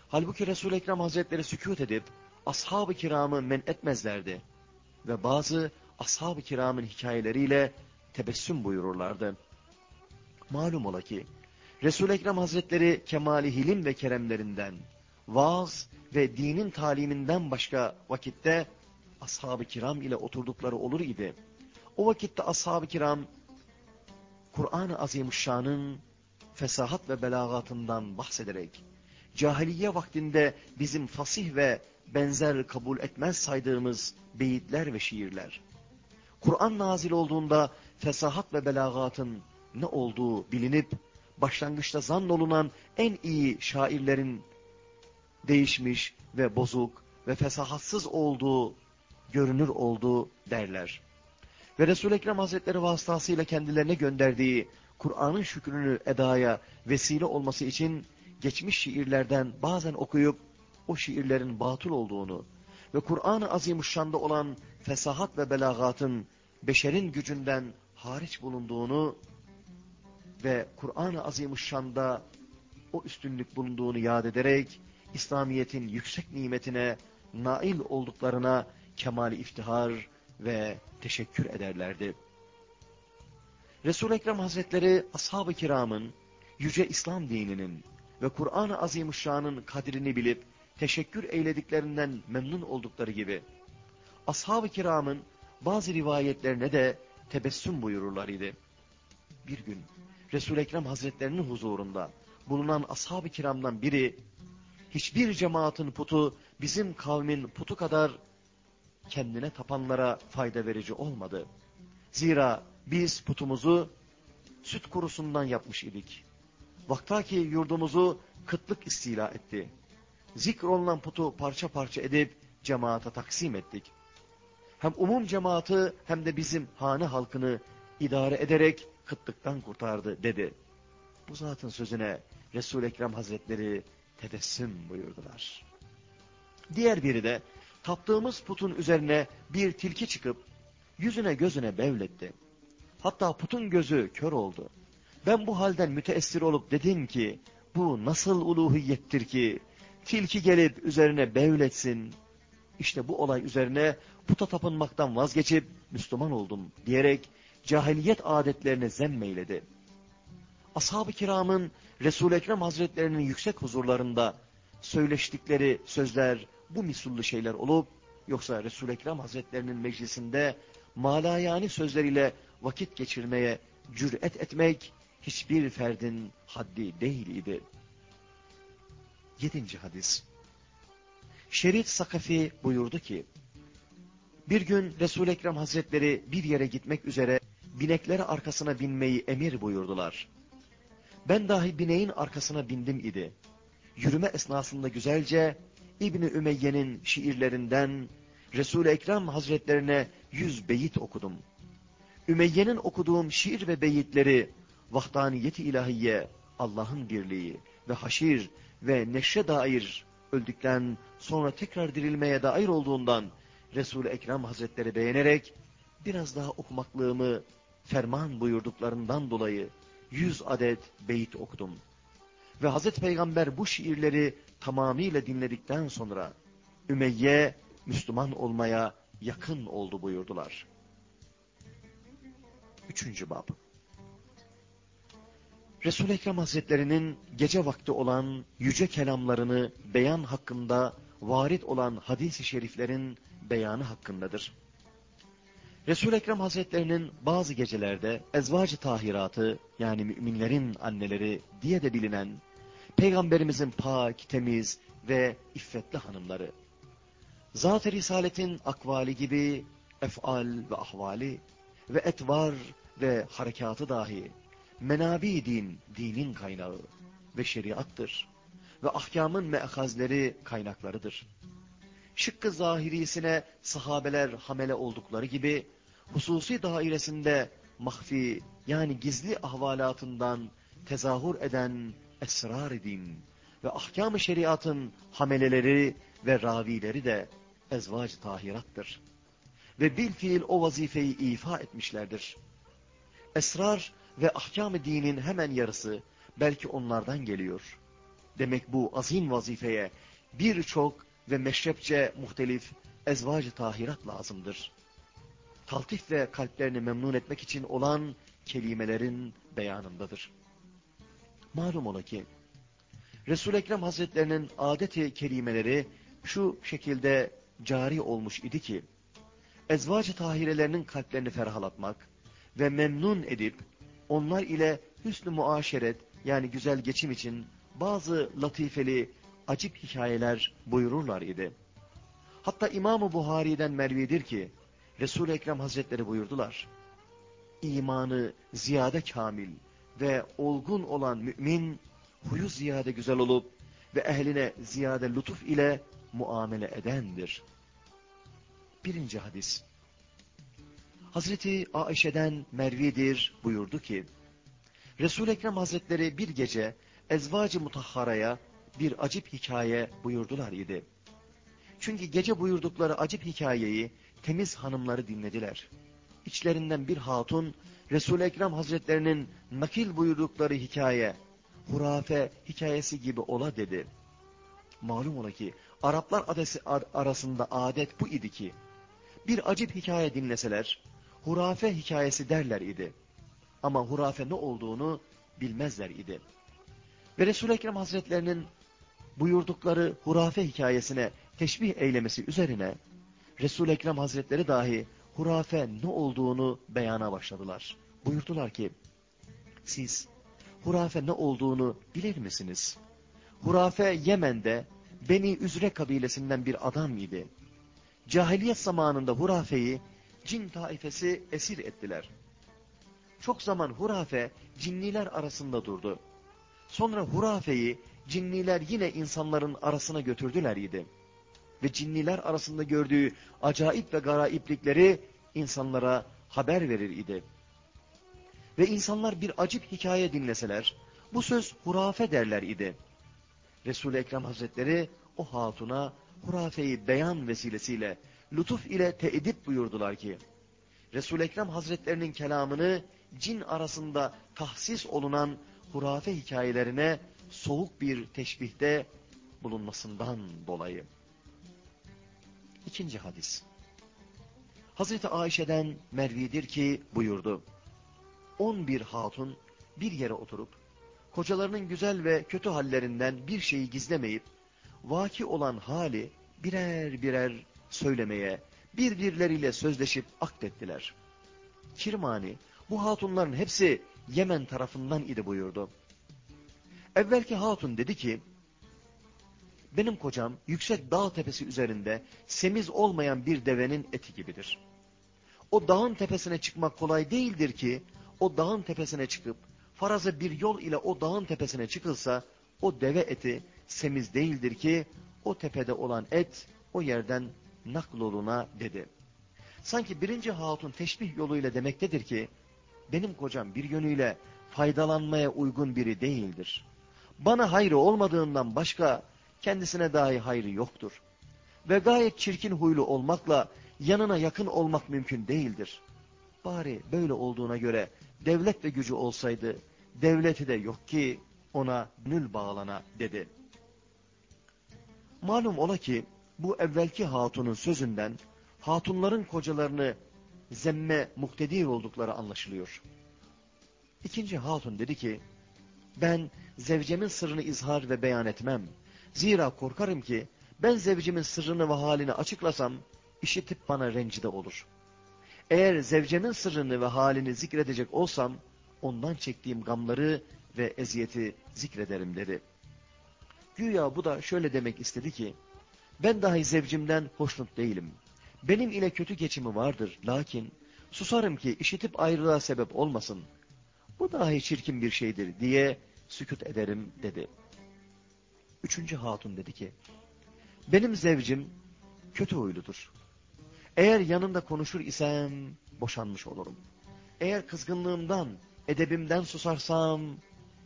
Halbuki resul Ekrem Hazretleri sükut edip ashab-ı kiramı men etmezlerdi ve bazı ashab-ı kiramın hikayeleriyle tebessüm buyururlardı. Malum ola ki Resul-i Ekrem Hazretleri kemali hilim ve keremlerinden, vaaz ve dinin taliminden başka vakitte ashab-ı kiram ile oturdukları olur idi. O vakitte ashab-ı kiram Kur'an-ı Azimuşşan'ın fesahat ve belagatından bahsederek cahiliye vaktinde bizim fasih ve benzer kabul etmez saydığımız beyitler ve şiirler. Kur'an nazil olduğunda fesahat ve belagatın ne olduğu bilinip başlangıçta zannolunan en iyi şairlerin değişmiş ve bozuk ve fesahatsız olduğu, görünür olduğu derler. Ve Resul-i Ekrem Hazretleri vasıtasıyla kendilerine gönderdiği Kur'an'ın şükrünü edaya vesile olması için geçmiş şiirlerden bazen okuyup o şiirlerin batıl olduğunu ve Kur'an-ı Azimuşşan'da olan fesahat ve belagatın beşerin gücünden hariç bulunduğunu ve Kur'an-ı Azimuşşan'da o üstünlük bulunduğunu yad ederek İslamiyet'in yüksek nimetine nail olduklarına kemali iftihar ve teşekkür ederlerdi. Resul-i Ekrem Hazretleri ashab-ı kiramın, yüce İslam dininin ve Kur'an-ı Azimuşşan'ın kadrini bilip teşekkür eylediklerinden memnun oldukları gibi, ashab-ı kiramın bazı rivayetlerine de tebessüm buyururlar idi. Bir gün Resul-i Ekrem Hazretlerinin huzurunda bulunan ashab-ı kiramdan biri, hiçbir cemaatin putu bizim kavmin putu kadar kendine tapanlara fayda verici olmadı. Zira biz putumuzu süt kurusundan yapmış idik. Vaktaki yurdumuzu kıtlık istila etti. Zikrolunan putu parça parça edip cemaata taksim ettik. Hem umum cemaati hem de bizim hane halkını idare ederek kıtlıktan kurtardı dedi. Bu zatın sözüne Resul-i Ekrem Hazretleri tebessüm buyurdular. Diğer biri de taptığımız putun üzerine bir tilki çıkıp yüzüne gözüne bevletti. Hatta putun gözü kör oldu. Ben bu halden müteessir olup dedim ki bu nasıl uluhiyettir ki tilki gelip üzerine bevletsin. İşte bu olay üzerine puta tapınmaktan vazgeçip Müslüman oldum diyerek cahiliyet adetlerine zemmeyledi. Ashab-ı kiramın Resul-i Ekrem Hazretlerinin yüksek huzurlarında söyleştikleri sözler bu misullu şeyler olup yoksa Resul-i Ekrem Hazretlerinin meclisinde malayani sözleriyle vakit geçirmeye cüret etmek hiçbir ferdin haddi değil idi. Yedinci hadis. Şerit Sakafi buyurdu ki, bir gün Resul-i Ekrem Hazretleri bir yere gitmek üzere binekleri arkasına binmeyi emir buyurdular. Ben dahi bineğin arkasına bindim idi. Yürüme esnasında güzelce İbni Ümeyye'nin şiirlerinden Resul-i Ekrem Hazretlerine yüz beyit okudum. Ümeyye'nin okuduğum şiir ve beyitleri vahdaniyeti ilahiye, Allah'ın birliği ve haşir ve neşre dair öldükten sonra tekrar dirilmeye dair olduğundan Resul-i Ekrem Hazretleri beğenerek biraz daha okumaklığımı ferman buyurduklarından dolayı yüz adet beyit okudum. Ve Hazreti Peygamber bu şiirleri tamamıyla dinledikten sonra Ümeyye Müslüman olmaya yakın oldu buyurdular. Üçüncü bab. Resul-i Ekrem Hazretlerinin gece vakti olan yüce kelamlarını beyan hakkında varit olan hadis-i şeriflerin beyanı hakkındadır. Resul-i Ekrem Hazretlerinin bazı gecelerde ezvacı tahiratı yani müminlerin anneleri diye de bilinen Peygamberimizin pak, temiz ve iffetli hanımları Zat-ı Risaletin akvali gibi efal ve ahvali ve etvar ve harekatı dahi menabi din, dinin kaynağı ve şeriattır ve ahkamın me'hazleri kaynaklarıdır. Şıkkı zahirisine sahabeler hamele oldukları gibi hususi dairesinde mahfi yani gizli ahvalatından tezahür eden esrar din ve ahkam-ı şeriatın hameleleri ve ravileri de ezvac tahirattır. Ve bil fiil o vazifeyi ifa etmişlerdir. Esrar ve ahkam-ı dinin hemen yarısı belki onlardan geliyor. Demek bu azim vazifeye birçok ve meşrepçe muhtelif ezvac tahirat lazımdır. Taltif ve kalplerini memnun etmek için olan kelimelerin beyanındadır. Malum ola ki, Resul-i Ekrem Hazretlerinin adeti kelimeleri şu şekilde cari olmuş idi ki, ezvacı tahirelerinin kalplerini ferahlatmak ve memnun edip onlar ile hüsnü muaşeret yani güzel geçim için bazı latifeli, acip hikayeler buyururlar idi. Hatta İmam-ı Buhari'den mervidir ki, Resul-i Ekrem Hazretleri buyurdular. İmanı ziyade kamil ve olgun olan mümin, huyu ziyade güzel olup ve ehline ziyade lütuf ile muamele edendir. Birinci hadis. Hazreti Aişe'den mervidir buyurdu ki, Resul-i Ekrem Hazretleri bir gece ezvacı mutahharaya bir acip hikaye buyurdular idi. Çünkü gece buyurdukları acip hikayeyi temiz hanımları dinlediler. İçlerinden bir hatun Resul-i Ekrem Hazretlerinin nakil buyurdukları hikaye, hurafe hikayesi gibi ola dedi. Malum ola ki Araplar adesi arasında adet bu idi ki, bir acip hikaye dinleseler, hurafe hikayesi derler idi. Ama hurafe ne olduğunu bilmezler idi. Ve Resul-i Ekrem Hazretlerinin buyurdukları hurafe hikayesine teşbih eylemesi üzerine Resul-i Ekrem Hazretleri dahi hurafe ne olduğunu beyana başladılar. Buyurdular ki, siz hurafe ne olduğunu bilir misiniz? Hurafe Yemen'de Beni Üzre kabilesinden bir adam idi. Cahiliyet zamanında hurafeyi cin taifesi esir ettiler. Çok zaman hurafe cinniler arasında durdu. Sonra hurafeyi cinniler yine insanların arasına götürdüler idi. Ve cinniler arasında gördüğü acayip ve garaiplikleri insanlara haber verir idi. Ve insanlar bir acip hikaye dinleseler, bu söz hurafe derler idi. Resul-i Ekrem Hazretleri o hatuna hurafeyi beyan vesilesiyle lütuf ile teedip buyurdular ki, Resul-i Ekrem Hazretlerinin kelamını cin arasında tahsis olunan hurafe hikayelerine soğuk bir teşbihte bulunmasından dolayı. İkinci hadis. Hazreti Ayşe'den Mervidir ki buyurdu. On bir hatun bir yere oturup, kocalarının güzel ve kötü hallerinden bir şeyi gizlemeyip, vaki olan hali birer birer söylemeye, birbirleriyle sözleşip akdettiler. Kirmani, bu hatunların hepsi Yemen tarafından idi buyurdu. Evvelki hatun dedi ki, benim kocam yüksek dağ tepesi üzerinde semiz olmayan bir devenin eti gibidir. O dağın tepesine çıkmak kolay değildir ki, o dağın tepesine çıkıp, faraza bir yol ile o dağın tepesine çıkılsa, o deve eti semiz değildir ki, o tepede olan et o yerden nakloluna dedi. Sanki birinci hatun teşbih yoluyla demektedir ki, benim kocam bir yönüyle faydalanmaya uygun biri değildir. Bana hayrı olmadığından başka kendisine dahi hayrı yoktur. Ve gayet çirkin huylu olmakla yanına yakın olmak mümkün değildir. Bari böyle olduğuna göre devlet ve gücü olsaydı, devleti de yok ki ona nül bağlana dedi. Malum ola ki bu evvelki hatunun sözünden hatunların kocalarını zemme muktedir oldukları anlaşılıyor. İkinci hatun dedi ki, ben zevcemin sırrını izhar ve beyan etmem. Zira korkarım ki ben zevcimin sırrını ve halini açıklasam, işitip bana rencide olur. Eğer zevcemin sırrını ve halini zikredecek olsam, ondan çektiğim gamları ve eziyeti zikrederim dedi. Güya bu da şöyle demek istedi ki, ben dahi zevcimden hoşnut değilim. Benim ile kötü geçimi vardır, lakin susarım ki işitip ayrılığa sebep olmasın. Bu dahi çirkin bir şeydir diye sükut ederim dedi. Üçüncü hatun dedi ki, benim zevcim kötü huyludur. Eğer yanında konuşur isem boşanmış olurum. Eğer kızgınlığımdan, edebimden susarsam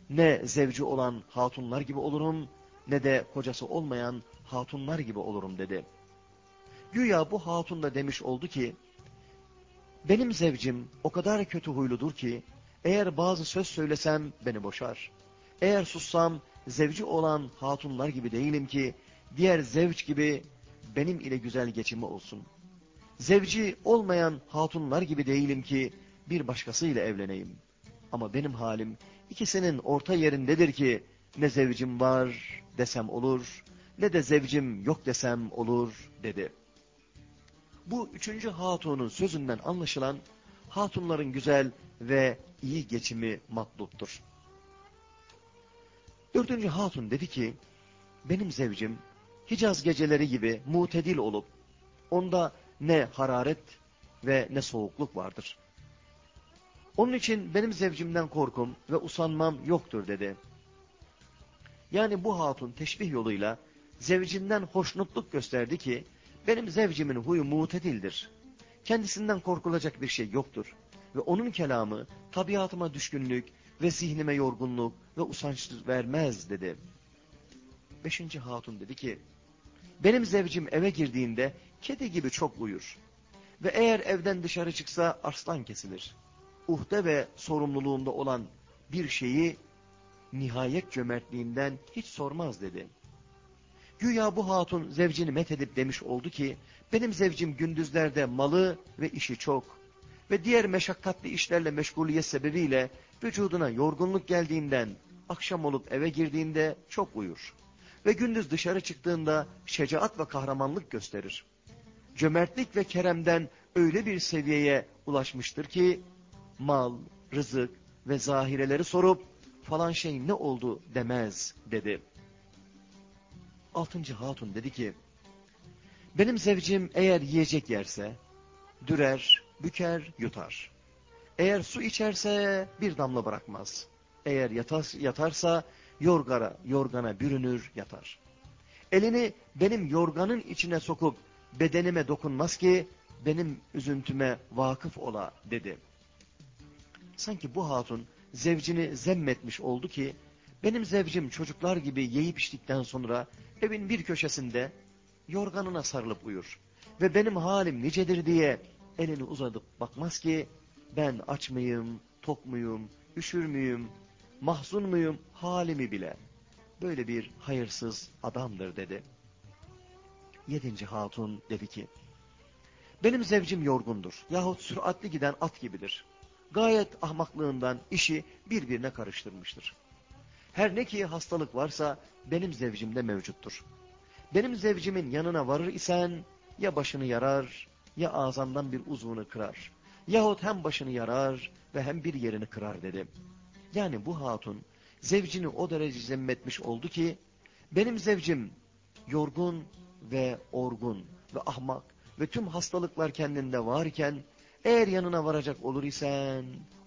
ne zevci olan hatunlar gibi olurum ne de kocası olmayan hatunlar gibi olurum dedi. Güya bu hatun da demiş oldu ki, benim zevcim o kadar kötü huyludur ki, eğer bazı söz söylesem beni boşar. Eğer sussam zevci olan hatunlar gibi değilim ki, diğer zevç gibi benim ile güzel geçimi olsun. Zevci olmayan hatunlar gibi değilim ki, bir başkasıyla evleneyim. Ama benim halim ikisinin orta yerindedir ki, ne zevcim var desem olur, ne de zevcim yok desem olur dedi. Bu üçüncü hatunun sözünden anlaşılan hatunların güzel ve iyi geçimi matluptur. Dördüncü hatun dedi ki, benim zevcim Hicaz geceleri gibi mutedil olup, onda ne hararet ve ne soğukluk vardır. Onun için benim zevcimden korkum ve usanmam yoktur dedi. Yani bu hatun teşbih yoluyla zevcinden hoşnutluk gösterdi ki, benim zevcimin huyu mutedildir. Kendisinden korkulacak bir şey yoktur. Ve onun kelamı tabiatıma düşkünlük ve zihnime yorgunluk ve usanç vermez dedi. Beşinci hatun dedi ki, benim zevcim eve girdiğinde kedi gibi çok uyur. Ve eğer evden dışarı çıksa arslan kesilir. Uhde ve sorumluluğunda olan bir şeyi nihayet cömertliğinden hiç sormaz dedi. Güya bu hatun zevcini methedip demiş oldu ki, benim zevcim gündüzlerde malı ve işi çok ve diğer meşakkatli işlerle meşguliyet sebebiyle vücuduna yorgunluk geldiğinden akşam olup eve girdiğinde çok uyur ve gündüz dışarı çıktığında şecaat ve kahramanlık gösterir. Cömertlik ve keremden öyle bir seviyeye ulaşmıştır ki mal, rızık ve zahireleri sorup falan şey ne oldu demez dedi. Altıncı hatun dedi ki benim zevcim eğer yiyecek yerse dürer, büker, yutar. Eğer su içerse bir damla bırakmaz. Eğer yatar, yatarsa yorgara, yorgana bürünür yatar. Elini benim yorganın içine sokup bedenime dokunmaz ki benim üzüntüme vakıf ola dedi. Sanki bu hatun zevcini zemmetmiş oldu ki benim zevcim çocuklar gibi yiyip içtikten sonra evin bir köşesinde yorganına sarılıp uyur. Ve benim halim nicedir diye elini uzadıp bakmaz ki ben aç mıyım, tok muyum, üşür müyüm, mahzun muyum halimi bile. Böyle bir hayırsız adamdır dedi. Yedinci hatun dedi ki, benim zevcim yorgundur yahut süratli giden at gibidir. Gayet ahmaklığından işi birbirine karıştırmıştır. Her ne ki hastalık varsa benim zevcimde mevcuttur. Benim zevcimin yanına varır isen ya başını yarar ya ağzından bir uzvunu kırar. Yahut hem başını yarar ve hem bir yerini kırar dedi. Yani bu hatun zevcini o derece zemmetmiş oldu ki benim zevcim yorgun ve orgun ve ahmak ve tüm hastalıklar kendinde varken eğer yanına varacak olur isen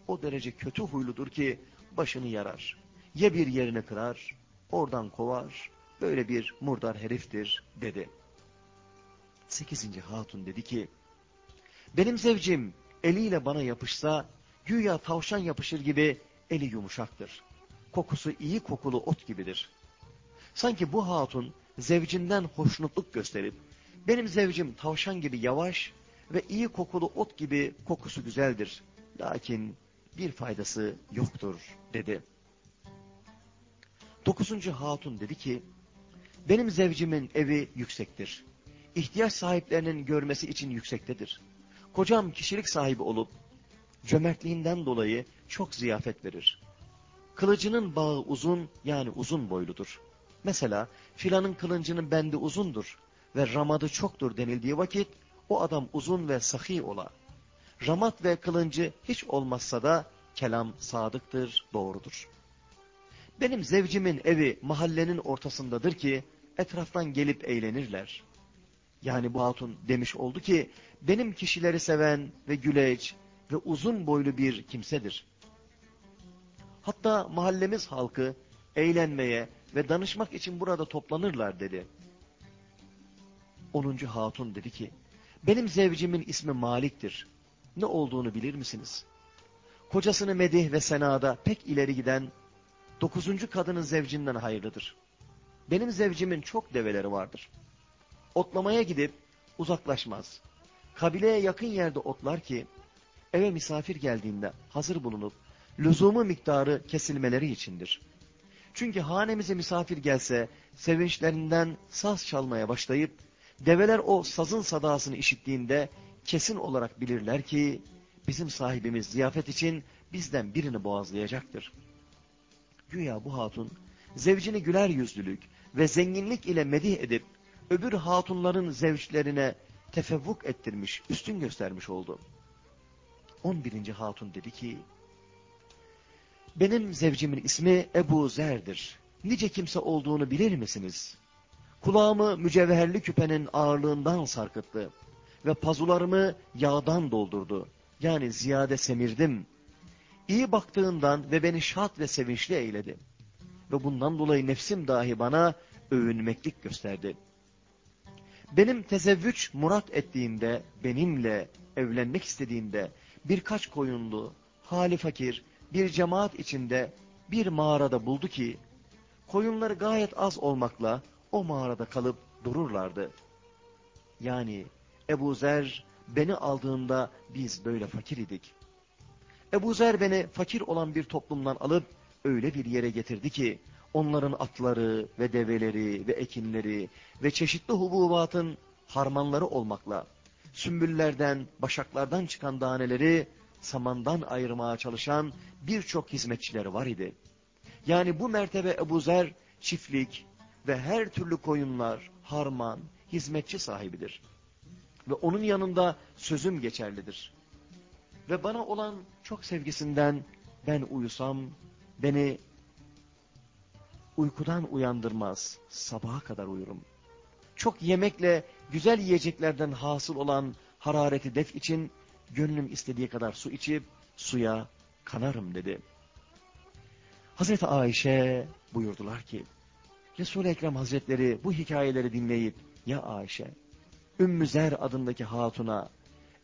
o derece kötü huyludur ki başını yarar. Ya bir yerini kırar, oradan kovar, böyle bir murdar heriftir dedi. Sekizinci hatun dedi ki, benim zevcim eliyle bana yapışsa, güya tavşan yapışır gibi eli yumuşaktır. Kokusu iyi kokulu ot gibidir. Sanki bu hatun zevcinden hoşnutluk gösterip, benim zevcim tavşan gibi yavaş ve iyi kokulu ot gibi kokusu güzeldir. Lakin bir faydası yoktur dedi. Dokuzuncu hatun dedi ki, benim zevcimin evi yüksektir. İhtiyaç sahiplerinin görmesi için yüksektedir. Kocam kişilik sahibi olup, cömertliğinden dolayı çok ziyafet verir. Kılıcının bağı uzun yani uzun boyludur. Mesela filanın kılıncının bendi uzundur ve ramadı çoktur denildiği vakit o adam uzun ve sahi ola. Ramat ve kılıncı hiç olmazsa da kelam sadıktır, doğrudur. Benim zevcimin evi mahallenin ortasındadır ki etraftan gelip eğlenirler. Yani bu hatun demiş oldu ki benim kişileri seven ve güleç ve uzun boylu bir kimsedir. Hatta mahallemiz halkı eğlenmeye ve danışmak için burada toplanırlar dedi. Onuncu hatun dedi ki benim zevcimin ismi Malik'tir. Ne olduğunu bilir misiniz? Kocasını medih ve senada pek ileri giden dokuzuncu kadının zevcinden hayırlıdır. Benim zevcimin çok develeri vardır. Otlamaya gidip uzaklaşmaz. Kabileye yakın yerde otlar ki eve misafir geldiğinde hazır bulunup lüzumu miktarı kesilmeleri içindir. Çünkü hanemize misafir gelse sevinçlerinden saz çalmaya başlayıp develer o sazın sadasını işittiğinde kesin olarak bilirler ki bizim sahibimiz ziyafet için bizden birini boğazlayacaktır. Güya bu hatun zevcini güler yüzlülük ve zenginlik ile medih edip öbür hatunların zevçlerine tefevvuk ettirmiş, üstün göstermiş oldu. 11. Hatun dedi ki, benim zevcimin ismi Ebu Zer'dir. Nice kimse olduğunu bilir misiniz? Kulağımı mücevherli küpenin ağırlığından sarkıttı ve pazularımı yağdan doldurdu. Yani ziyade semirdim. İyi baktığından ve beni şad ve sevinçli eyledi. Ve bundan dolayı nefsim dahi bana övünmeklik gösterdi. Benim tezevvüç murat ettiğinde, benimle evlenmek istediğinde birkaç koyunlu, hali fakir, bir cemaat içinde bir mağarada buldu ki, koyunları gayet az olmakla o mağarada kalıp dururlardı. Yani Ebu Zer beni aldığında biz böyle fakir idik. Ebu Zer beni fakir olan bir toplumdan alıp öyle bir yere getirdi ki, onların atları ve develeri ve ekinleri ve çeşitli hububatın harmanları olmakla, sümbüllerden, başaklardan çıkan daneleri samandan ayırmaya çalışan birçok hizmetçileri var idi. Yani bu mertebe Ebu Zer çiftlik ve her türlü koyunlar, harman, hizmetçi sahibidir. Ve onun yanında sözüm geçerlidir. Ve bana olan çok sevgisinden ben uyusam beni uykudan uyandırmaz, sabaha kadar uyurum. Çok yemekle güzel yiyeceklerden hasıl olan harareti def için gönlüm istediği kadar su içip suya kanarım dedi. Hazreti Ayşe buyurdular ki, Resul-i Ekrem Hazretleri bu hikayeleri dinleyip, ya Ayşe, Ümmü Zer adındaki hatuna,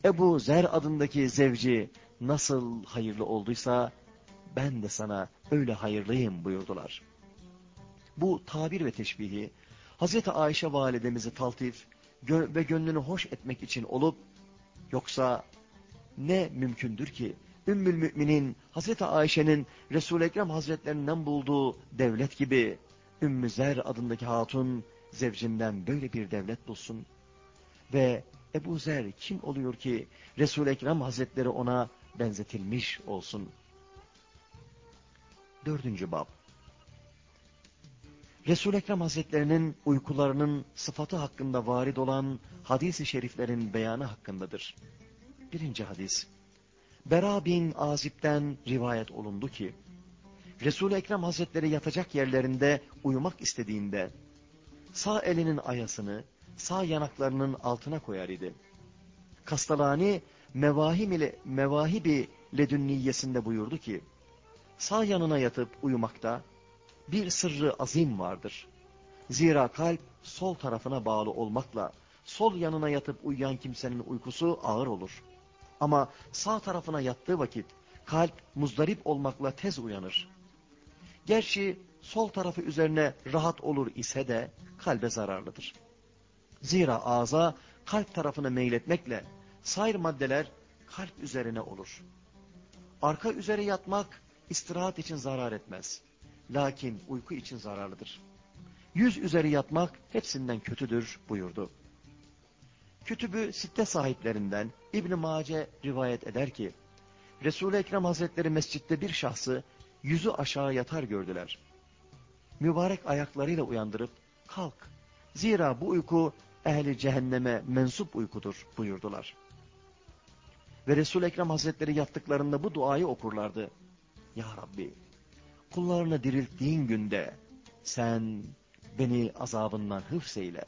Ebu Zer adındaki zevci nasıl hayırlı olduysa, ben de sana öyle hayırlıyım buyurdular. Bu tabir ve teşbihi, Hazreti Ayşe validemizi taltif gö ve gönlünü hoş etmek için olup, yoksa ne mümkündür ki Ümmül Müminin Hazreti Ayşe'nin Resul-i Ekrem Hazretlerinden bulduğu devlet gibi Ümmü Zer adındaki hatun zevcinden böyle bir devlet bulsun. Ve Ebu Zer kim oluyor ki Resul-i Ekrem Hazretleri ona benzetilmiş olsun. Dördüncü bab. Resul-i Ekrem Hazretlerinin uykularının sıfatı hakkında varid olan hadis-i şeriflerin beyanı hakkındadır. Birinci hadis. Bera bin Azib'den rivayet olundu ki, Resul-i Ekrem Hazretleri yatacak yerlerinde uyumak istediğinde, sağ elinin ayasını sağ yanaklarının altına koyar idi. Kastalani mevahim ile, mevahibi ledünniyesinde buyurdu ki, sağ yanına yatıp uyumakta bir sırrı azim vardır. Zira kalp sol tarafına bağlı olmakla, sol yanına yatıp uyuyan kimsenin uykusu ağır olur. Ama sağ tarafına yattığı vakit kalp muzdarip olmakla tez uyanır. Gerçi sol tarafı üzerine rahat olur ise de kalbe zararlıdır. Zira ağza kalp tarafını meyletmekle sair maddeler kalp üzerine olur. Arka üzere yatmak istirahat için zarar etmez. Lakin uyku için zararlıdır. Yüz üzeri yatmak hepsinden kötüdür buyurdu. Kütübü sitte sahiplerinden İbn Mace rivayet eder ki, Resul-i Ekrem Hazretleri mescitte bir şahsı yüzü aşağı yatar gördüler. Mübarek ayaklarıyla uyandırıp, kalk, zira bu uyku ehli cehenneme mensup uykudur buyurdular. Ve Resul-i Ekrem Hazretleri yattıklarında bu duayı okurlardı. Ya Rabbi, kullarını dirilttiğin günde sen beni azabından hıfzeyle.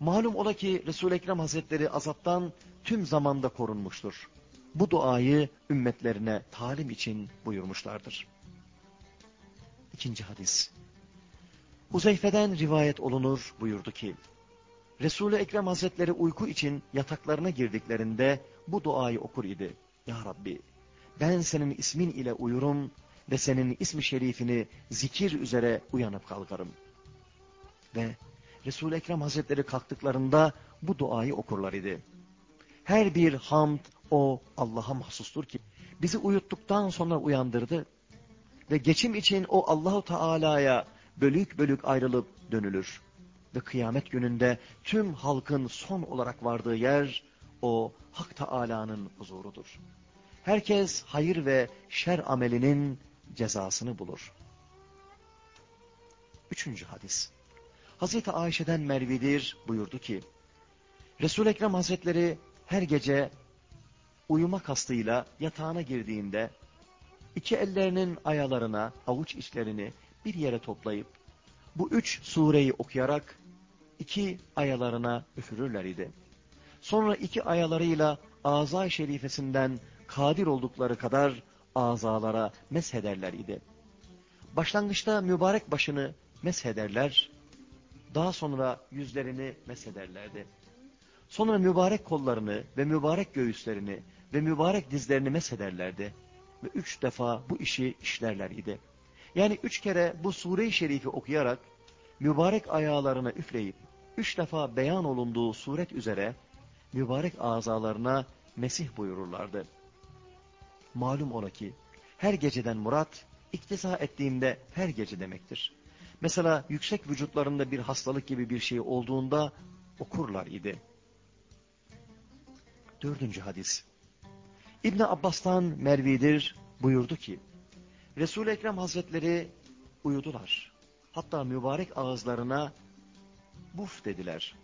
Malum ola ki Resul-i Ekrem Hazretleri azaptan tüm zamanda korunmuştur. Bu duayı ümmetlerine talim için buyurmuşlardır. İkinci hadis. Uzeyfe'den rivayet olunur buyurdu ki, Resul-i Ekrem Hazretleri uyku için yataklarına girdiklerinde bu duayı okur idi. Ya Rabbi, ben senin ismin ile uyurum ve senin ismi şerifini zikir üzere uyanıp kalkarım. Ve Resul-i Ekrem Hazretleri kalktıklarında bu duayı okurlar idi. Her bir hamd o Allah'a mahsustur ki bizi uyuttuktan sonra uyandırdı ve geçim için o Allahu Teala'ya bölük bölük ayrılıp dönülür. Ve kıyamet gününde tüm halkın son olarak vardığı yer o Hak Teala'nın huzurudur. Herkes hayır ve şer amelinin cezasını bulur. Üçüncü hadis. Hazreti Ayşe'den Mervidir buyurdu ki, Resul-i Ekrem Hazretleri her gece uyuma kastıyla yatağına girdiğinde iki ellerinin ayalarına, avuç içlerini bir yere toplayıp bu üç sureyi okuyarak iki ayalarına üfürürler idi. Sonra iki ayalarıyla ağza şerifesinden kadir oldukları kadar azalara mesheder idi. Başlangıçta mübarek başını mesheder, daha sonra yüzlerini mesederlerdi. Sonra mübarek kollarını ve mübarek göğüslerini ve mübarek dizlerini mesederlerdi. Ve üç defa bu işi işlerler idi. Yani üç kere bu sure-i şerifi okuyarak mübarek ayağlarına üfleyip üç defa beyan olunduğu suret üzere mübarek azalarına mesih buyururlardı. Malum ola ki her geceden murat iktiza ettiğinde her gece demektir. Mesela yüksek vücutlarında bir hastalık gibi bir şey olduğunda okurlar idi. Dördüncü hadis. İbni Abbas'tan Mervidir buyurdu ki, Resul-i Ekrem Hazretleri uyudular. Hatta mübarek ağızlarına buf dediler.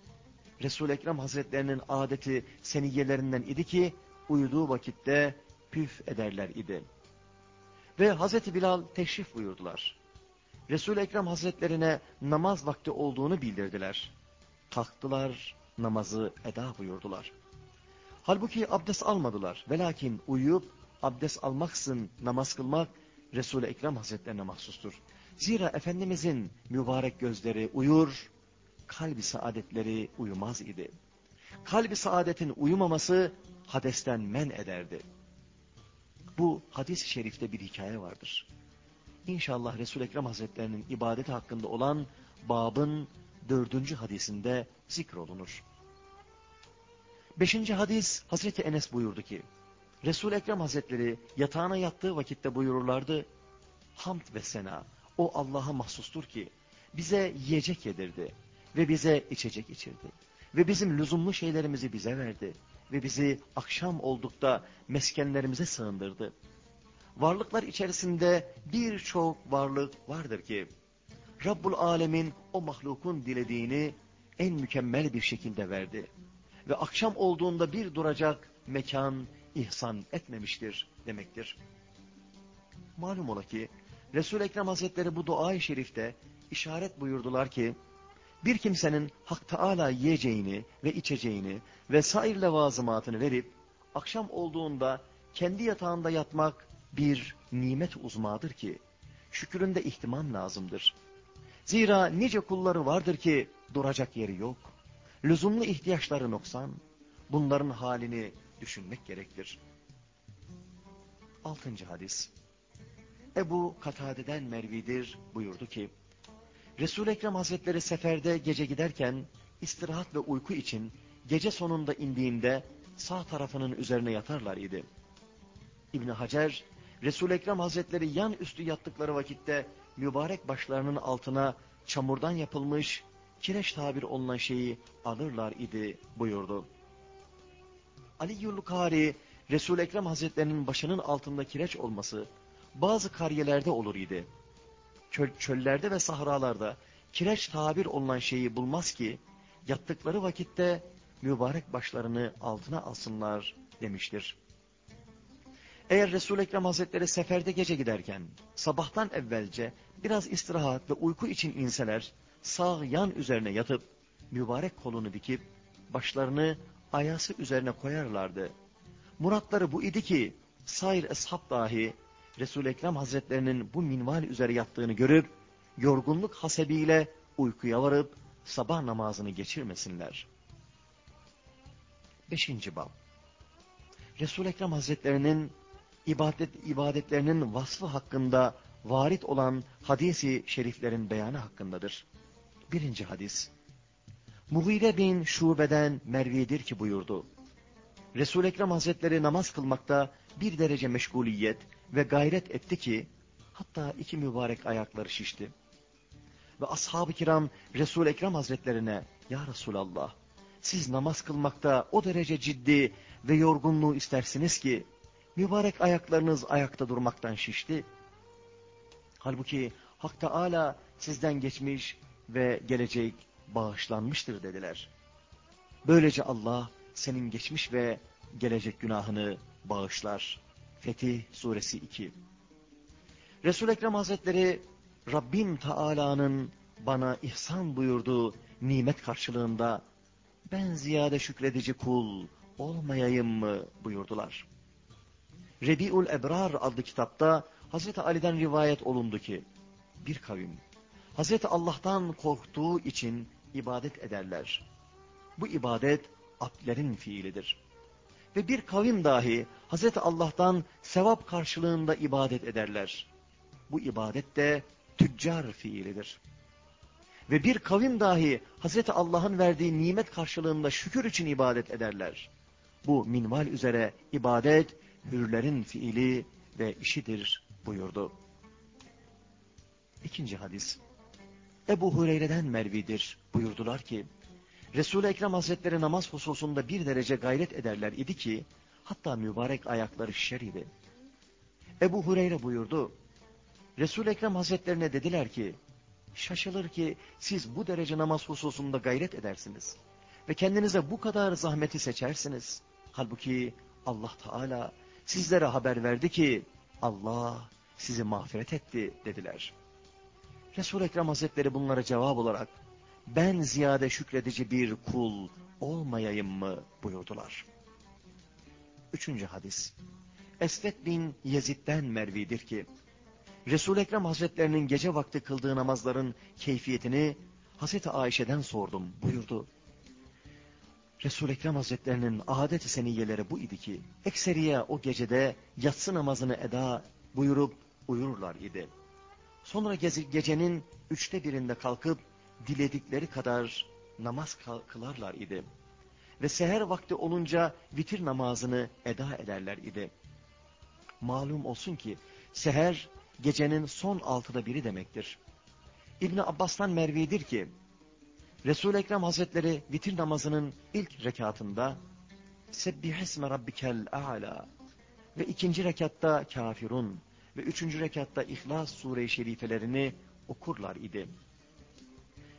Resul-i Ekrem Hazretlerinin adeti seniyelerinden idi ki, uyuduğu vakitte püf ederler idi. Ve Hazreti Bilal teşrif buyurdular. Resul-i Ekrem Hazretlerine namaz vakti olduğunu bildirdiler. Kalktılar, namazı eda buyurdular. Halbuki abdest almadılar. Velakin uyuyup abdest almaksın namaz kılmak Resul-i Ekrem Hazretlerine mahsustur. Zira Efendimizin mübarek gözleri uyur, kalbi saadetleri uyumaz idi. Kalbi saadetin uyumaması hadesten men ederdi. Bu hadis-i şerifte bir hikaye vardır. İnşallah Resul-i Ekrem Hazretlerinin ibadeti hakkında olan babın dördüncü hadisinde zikrolunur. Beşinci hadis Hazreti Enes buyurdu ki, Resul-i Ekrem Hazretleri yatağına yattığı vakitte buyururlardı, Hamd ve sena o Allah'a mahsustur ki bize yiyecek yedirdi ve bize içecek içirdi ve bizim lüzumlu şeylerimizi bize verdi ve bizi akşam oldukta meskenlerimize sığındırdı. Varlıklar içerisinde birçok varlık vardır ki Rabbul Alemin o mahlukun dilediğini en mükemmel bir şekilde verdi. Ve akşam olduğunda bir duracak mekan ihsan etmemiştir demektir. Malum ola ki resul Ekrem Hazretleri bu dua-i şerifte işaret buyurdular ki bir kimsenin Hak Teala yiyeceğini ve içeceğini ve sair levazımatını verip akşam olduğunda kendi yatağında yatmak bir nimet uzmadır ki şükründe ihtimam lazımdır. Zira nice kulları vardır ki duracak yeri yok. Lüzumlu ihtiyaçları noksan. Bunların halini düşünmek gerektir. Altıncı hadis. Ebu Katade'den Mervidir buyurdu ki, Resul-i Ekrem Hazretleri seferde gece giderken istirahat ve uyku için gece sonunda indiğinde sağ tarafının üzerine yatarlar idi. İbni Hacer, Resul-i Ekrem Hazretleri yan üstü yattıkları vakitte mübarek başlarının altına çamurdan yapılmış kireç tabir olunan şeyi alırlar idi buyurdu. Ali Yullukari, Resul-i Ekrem Hazretlerinin başının altında kireç olması bazı kariyelerde olur idi. Çöl, çöllerde ve sahralarda kireç tabir olunan şeyi bulmaz ki yattıkları vakitte mübarek başlarını altına alsınlar demiştir. Eğer Resul-i Ekrem Hazretleri seferde gece giderken sabahtan evvelce biraz istirahat ve uyku için inseler sağ yan üzerine yatıp mübarek kolunu dikip başlarını ayası üzerine koyarlardı. Muratları bu idi ki sair eshab dahi Resul-i Ekrem Hazretlerinin bu minval üzere yattığını görüp yorgunluk hasebiyle uykuya varıp sabah namazını geçirmesinler. Beşinci bab Resul-i Ekrem Hazretlerinin ibadet, ibadetlerinin vasfı hakkında varit olan hadisi şeriflerin beyanı hakkındadır. Birinci hadis. Mughire bin Şube'den Mervi'dir ki buyurdu. Resul-i Ekrem Hazretleri namaz kılmakta bir derece meşguliyet ve gayret etti ki, hatta iki mübarek ayakları şişti. Ve ashab-ı kiram Resul-i Ekrem Hazretlerine, Ya Resulallah, siz namaz kılmakta o derece ciddi ve yorgunluğu istersiniz ki, mübarek ayaklarınız ayakta durmaktan şişti. Halbuki Hak Teala sizden geçmiş ve gelecek bağışlanmıştır dediler. Böylece Allah senin geçmiş ve gelecek günahını bağışlar. Fetih Suresi 2 Resul-i Ekrem Hazretleri Rabbim Teala'nın bana ihsan buyurduğu nimet karşılığında ben ziyade şükredici kul olmayayım mı buyurdular. Rebi'ul Ebrar adlı kitapta Hazreti Ali'den rivayet olundu ki bir kavim Hazreti Allah'tan korktuğu için ibadet ederler. Bu ibadet abdlerin fiilidir. Ve bir kavim dahi Hazreti Allah'tan sevap karşılığında ibadet ederler. Bu ibadet de tüccar fiilidir. Ve bir kavim dahi Hazreti Allah'ın verdiği nimet karşılığında şükür için ibadet ederler. Bu minval üzere ibadet hürlerin fiili ve işidir buyurdu. İkinci hadis. Ebu Hureyre'den Mervidir buyurdular ki, Resul-i Ekrem Hazretleri namaz hususunda bir derece gayret ederler idi ki, hatta mübarek ayakları şişer idi. Ebu Hureyre buyurdu, Resul-i Ekrem Hazretlerine dediler ki, şaşılır ki siz bu derece namaz hususunda gayret edersiniz ve kendinize bu kadar zahmeti seçersiniz. Halbuki Allah Teala sizlere haber verdi ki Allah sizi mağfiret etti dediler. Resul-i Ekrem Hazretleri bunlara cevap olarak ben ziyade şükredici bir kul olmayayım mı buyurdular. Üçüncü hadis. Esvet bin Yezid'den Mervidir ki Resul-i Ekrem Hazretlerinin gece vakti kıldığı namazların keyfiyetini Hazreti Ayşe'den sordum buyurdu. Resul-i Ekrem Hazretlerinin adet-i seniyyeleri bu idi ki, ekseriye o gecede yatsı namazını eda buyurup uyurlar idi. Sonra gecenin üçte birinde kalkıp diledikleri kadar namaz kılarlar idi. Ve seher vakti olunca vitir namazını eda ederler idi. Malum olsun ki seher gecenin son altıda biri demektir. İbni Abbas'tan mervidir ki, Resul-i Ekrem Hazretleri vitir namazının ilk rekatında Sebbihisme Rabbikel A'la ve ikinci rekatta Kafirun ve üçüncü rekatta İhlas Sure-i Şerifelerini okurlar idi.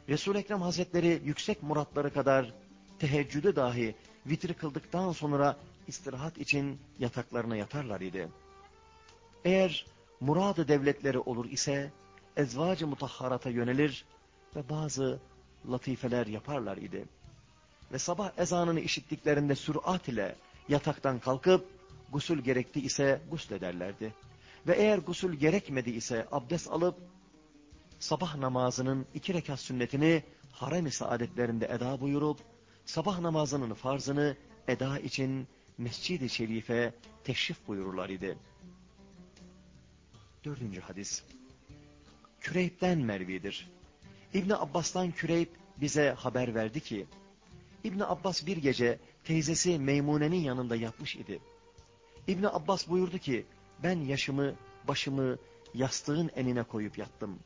Resul-i Ekrem Hazretleri yüksek muratları kadar teheccüde dahi vitir kıldıktan sonra istirahat için yataklarına yatarlar idi. Eğer muradı devletleri olur ise ezvacı mutahharata yönelir ve bazı latifeler yaparlar idi. Ve sabah ezanını işittiklerinde sürat ile yataktan kalkıp gusül gerekti ise guslederlerdi. Ve eğer gusül gerekmedi ise abdest alıp sabah namazının iki rekat sünnetini harem-i saadetlerinde eda buyurup sabah namazının farzını eda için Mescid-i Şerif'e teşrif buyururlar idi. Dördüncü hadis. Küreyb'den Mervi'dir. İbni Abbas'tan Küreyb bize haber verdi ki, İbni Abbas bir gece teyzesi Meymune'nin yanında yatmış idi. İbni Abbas buyurdu ki, ben yaşımı, başımı yastığın enine koyup yattım.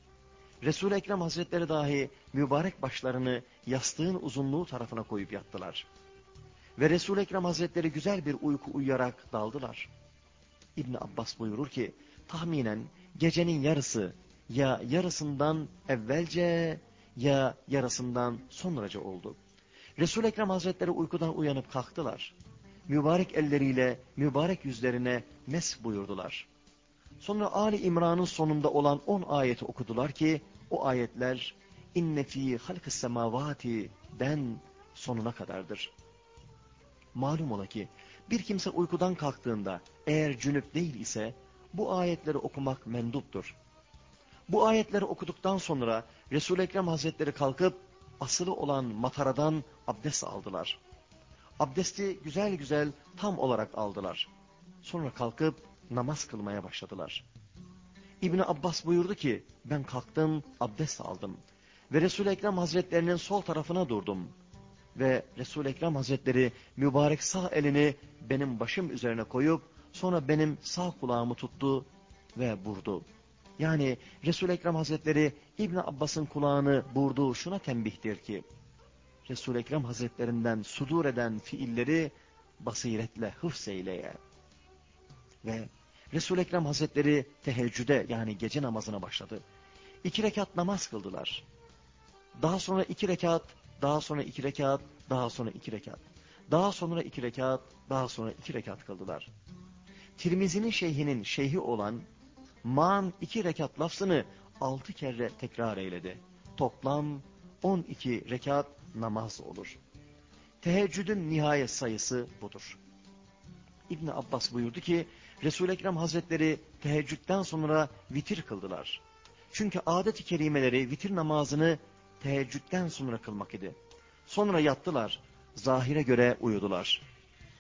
Resul-i Ekrem Hazretleri dahi mübarek başlarını yastığın uzunluğu tarafına koyup yattılar. Ve Resul-i Ekrem Hazretleri güzel bir uyku uyuyarak daldılar. İbni Abbas buyurur ki, tahminen gecenin yarısı ya yarısından evvelce ya yarısından sonraca oldu. Resul-i Ekrem Hazretleri uykudan uyanıp kalktılar. Mübarek elleriyle mübarek yüzlerine mes buyurdular. Sonra Ali İmran'ın sonunda olan on ayeti okudular ki o ayetler inne fi halkı semavati den sonuna kadardır. Malum ola ki bir kimse uykudan kalktığında eğer cünüp değil ise bu ayetleri okumak menduptur. Bu ayetleri okuduktan sonra Resul-i Ekrem Hazretleri kalkıp asılı olan mataradan abdest aldılar. Abdesti güzel güzel tam olarak aldılar. Sonra kalkıp namaz kılmaya başladılar. İbni Abbas buyurdu ki ben kalktım abdest aldım ve Resul-i Ekrem Hazretlerinin sol tarafına durdum. Ve Resul-i Ekrem Hazretleri mübarek sağ elini benim başım üzerine koyup sonra benim sağ kulağımı tuttu ve vurdu. Yani Resul-i Ekrem Hazretleri İbn Abbas'ın kulağını vurduğu şuna tembihtir ki Resul-i Ekrem Hazretlerinden sudur eden fiilleri basiretle hıfz eyleye. Ve Resul-i Ekrem Hazretleri teheccüde yani gece namazına başladı. İki rekat namaz kıldılar. Daha sonra iki rekat daha sonra iki rekat, daha sonra iki rekat. Daha sonra iki rekat, daha sonra iki rekat kıldılar. Tirmizi'nin şeyhinin şeyhi olan man iki rekat lafzını altı kere tekrar eyledi. Toplam on iki rekat namaz olur. Teheccüdün nihayet sayısı budur. İbn Abbas buyurdu ki Resul-i Ekrem Hazretleri teheccüden sonra vitir kıldılar. Çünkü adet-i kerimeleri vitir namazını teheccüden sonra kılmak idi. Sonra yattılar, zahire göre uyudular.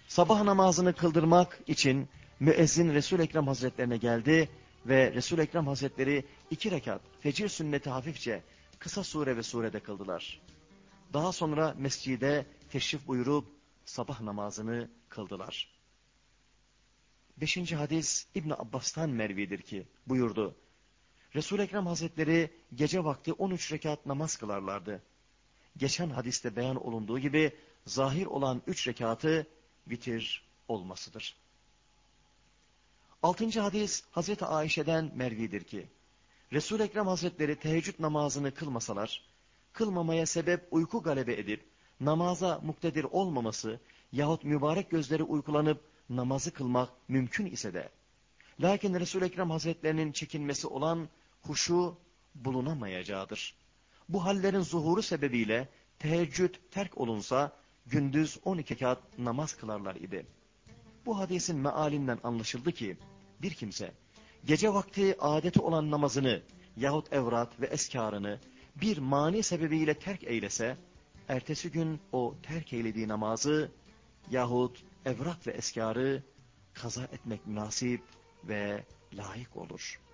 Sabah namazını kıldırmak için müezzin Resul-i Ekrem Hazretlerine geldi ve Resul-i Ekrem Hazretleri iki rekat fecir sünneti hafifçe kısa sure ve surede kıldılar. Daha sonra mescide teşrif buyurup sabah namazını kıldılar. Beşinci hadis İbn Abbas'tan mervidir ki buyurdu. Resul-i Ekrem Hazretleri gece vakti 13 rekat namaz kılarlardı. Geçen hadiste beyan olunduğu gibi zahir olan 3 rekatı vitir olmasıdır. Altıncı hadis Hazreti Ayşe'den mervidir ki Resul-i Ekrem Hazretleri teheccüd namazını kılmasalar, kılmamaya sebep uyku galebe edip namaza muktedir olmaması yahut mübarek gözleri uykulanıp namazı kılmak mümkün ise de, lakin Resul-i Ekrem Hazretlerinin çekinmesi olan huşu bulunamayacağıdır. Bu hallerin zuhuru sebebiyle teheccüd terk olunsa gündüz 12 kat namaz kılarlar idi. Bu hadisin mealinden anlaşıldı ki bir kimse gece vakti adeti olan namazını yahut evrat ve eskarını bir mani sebebiyle terk eylese, ertesi gün o terk eylediği namazı yahut evrat ve eskarı kaza etmek münasip ve layık olur.''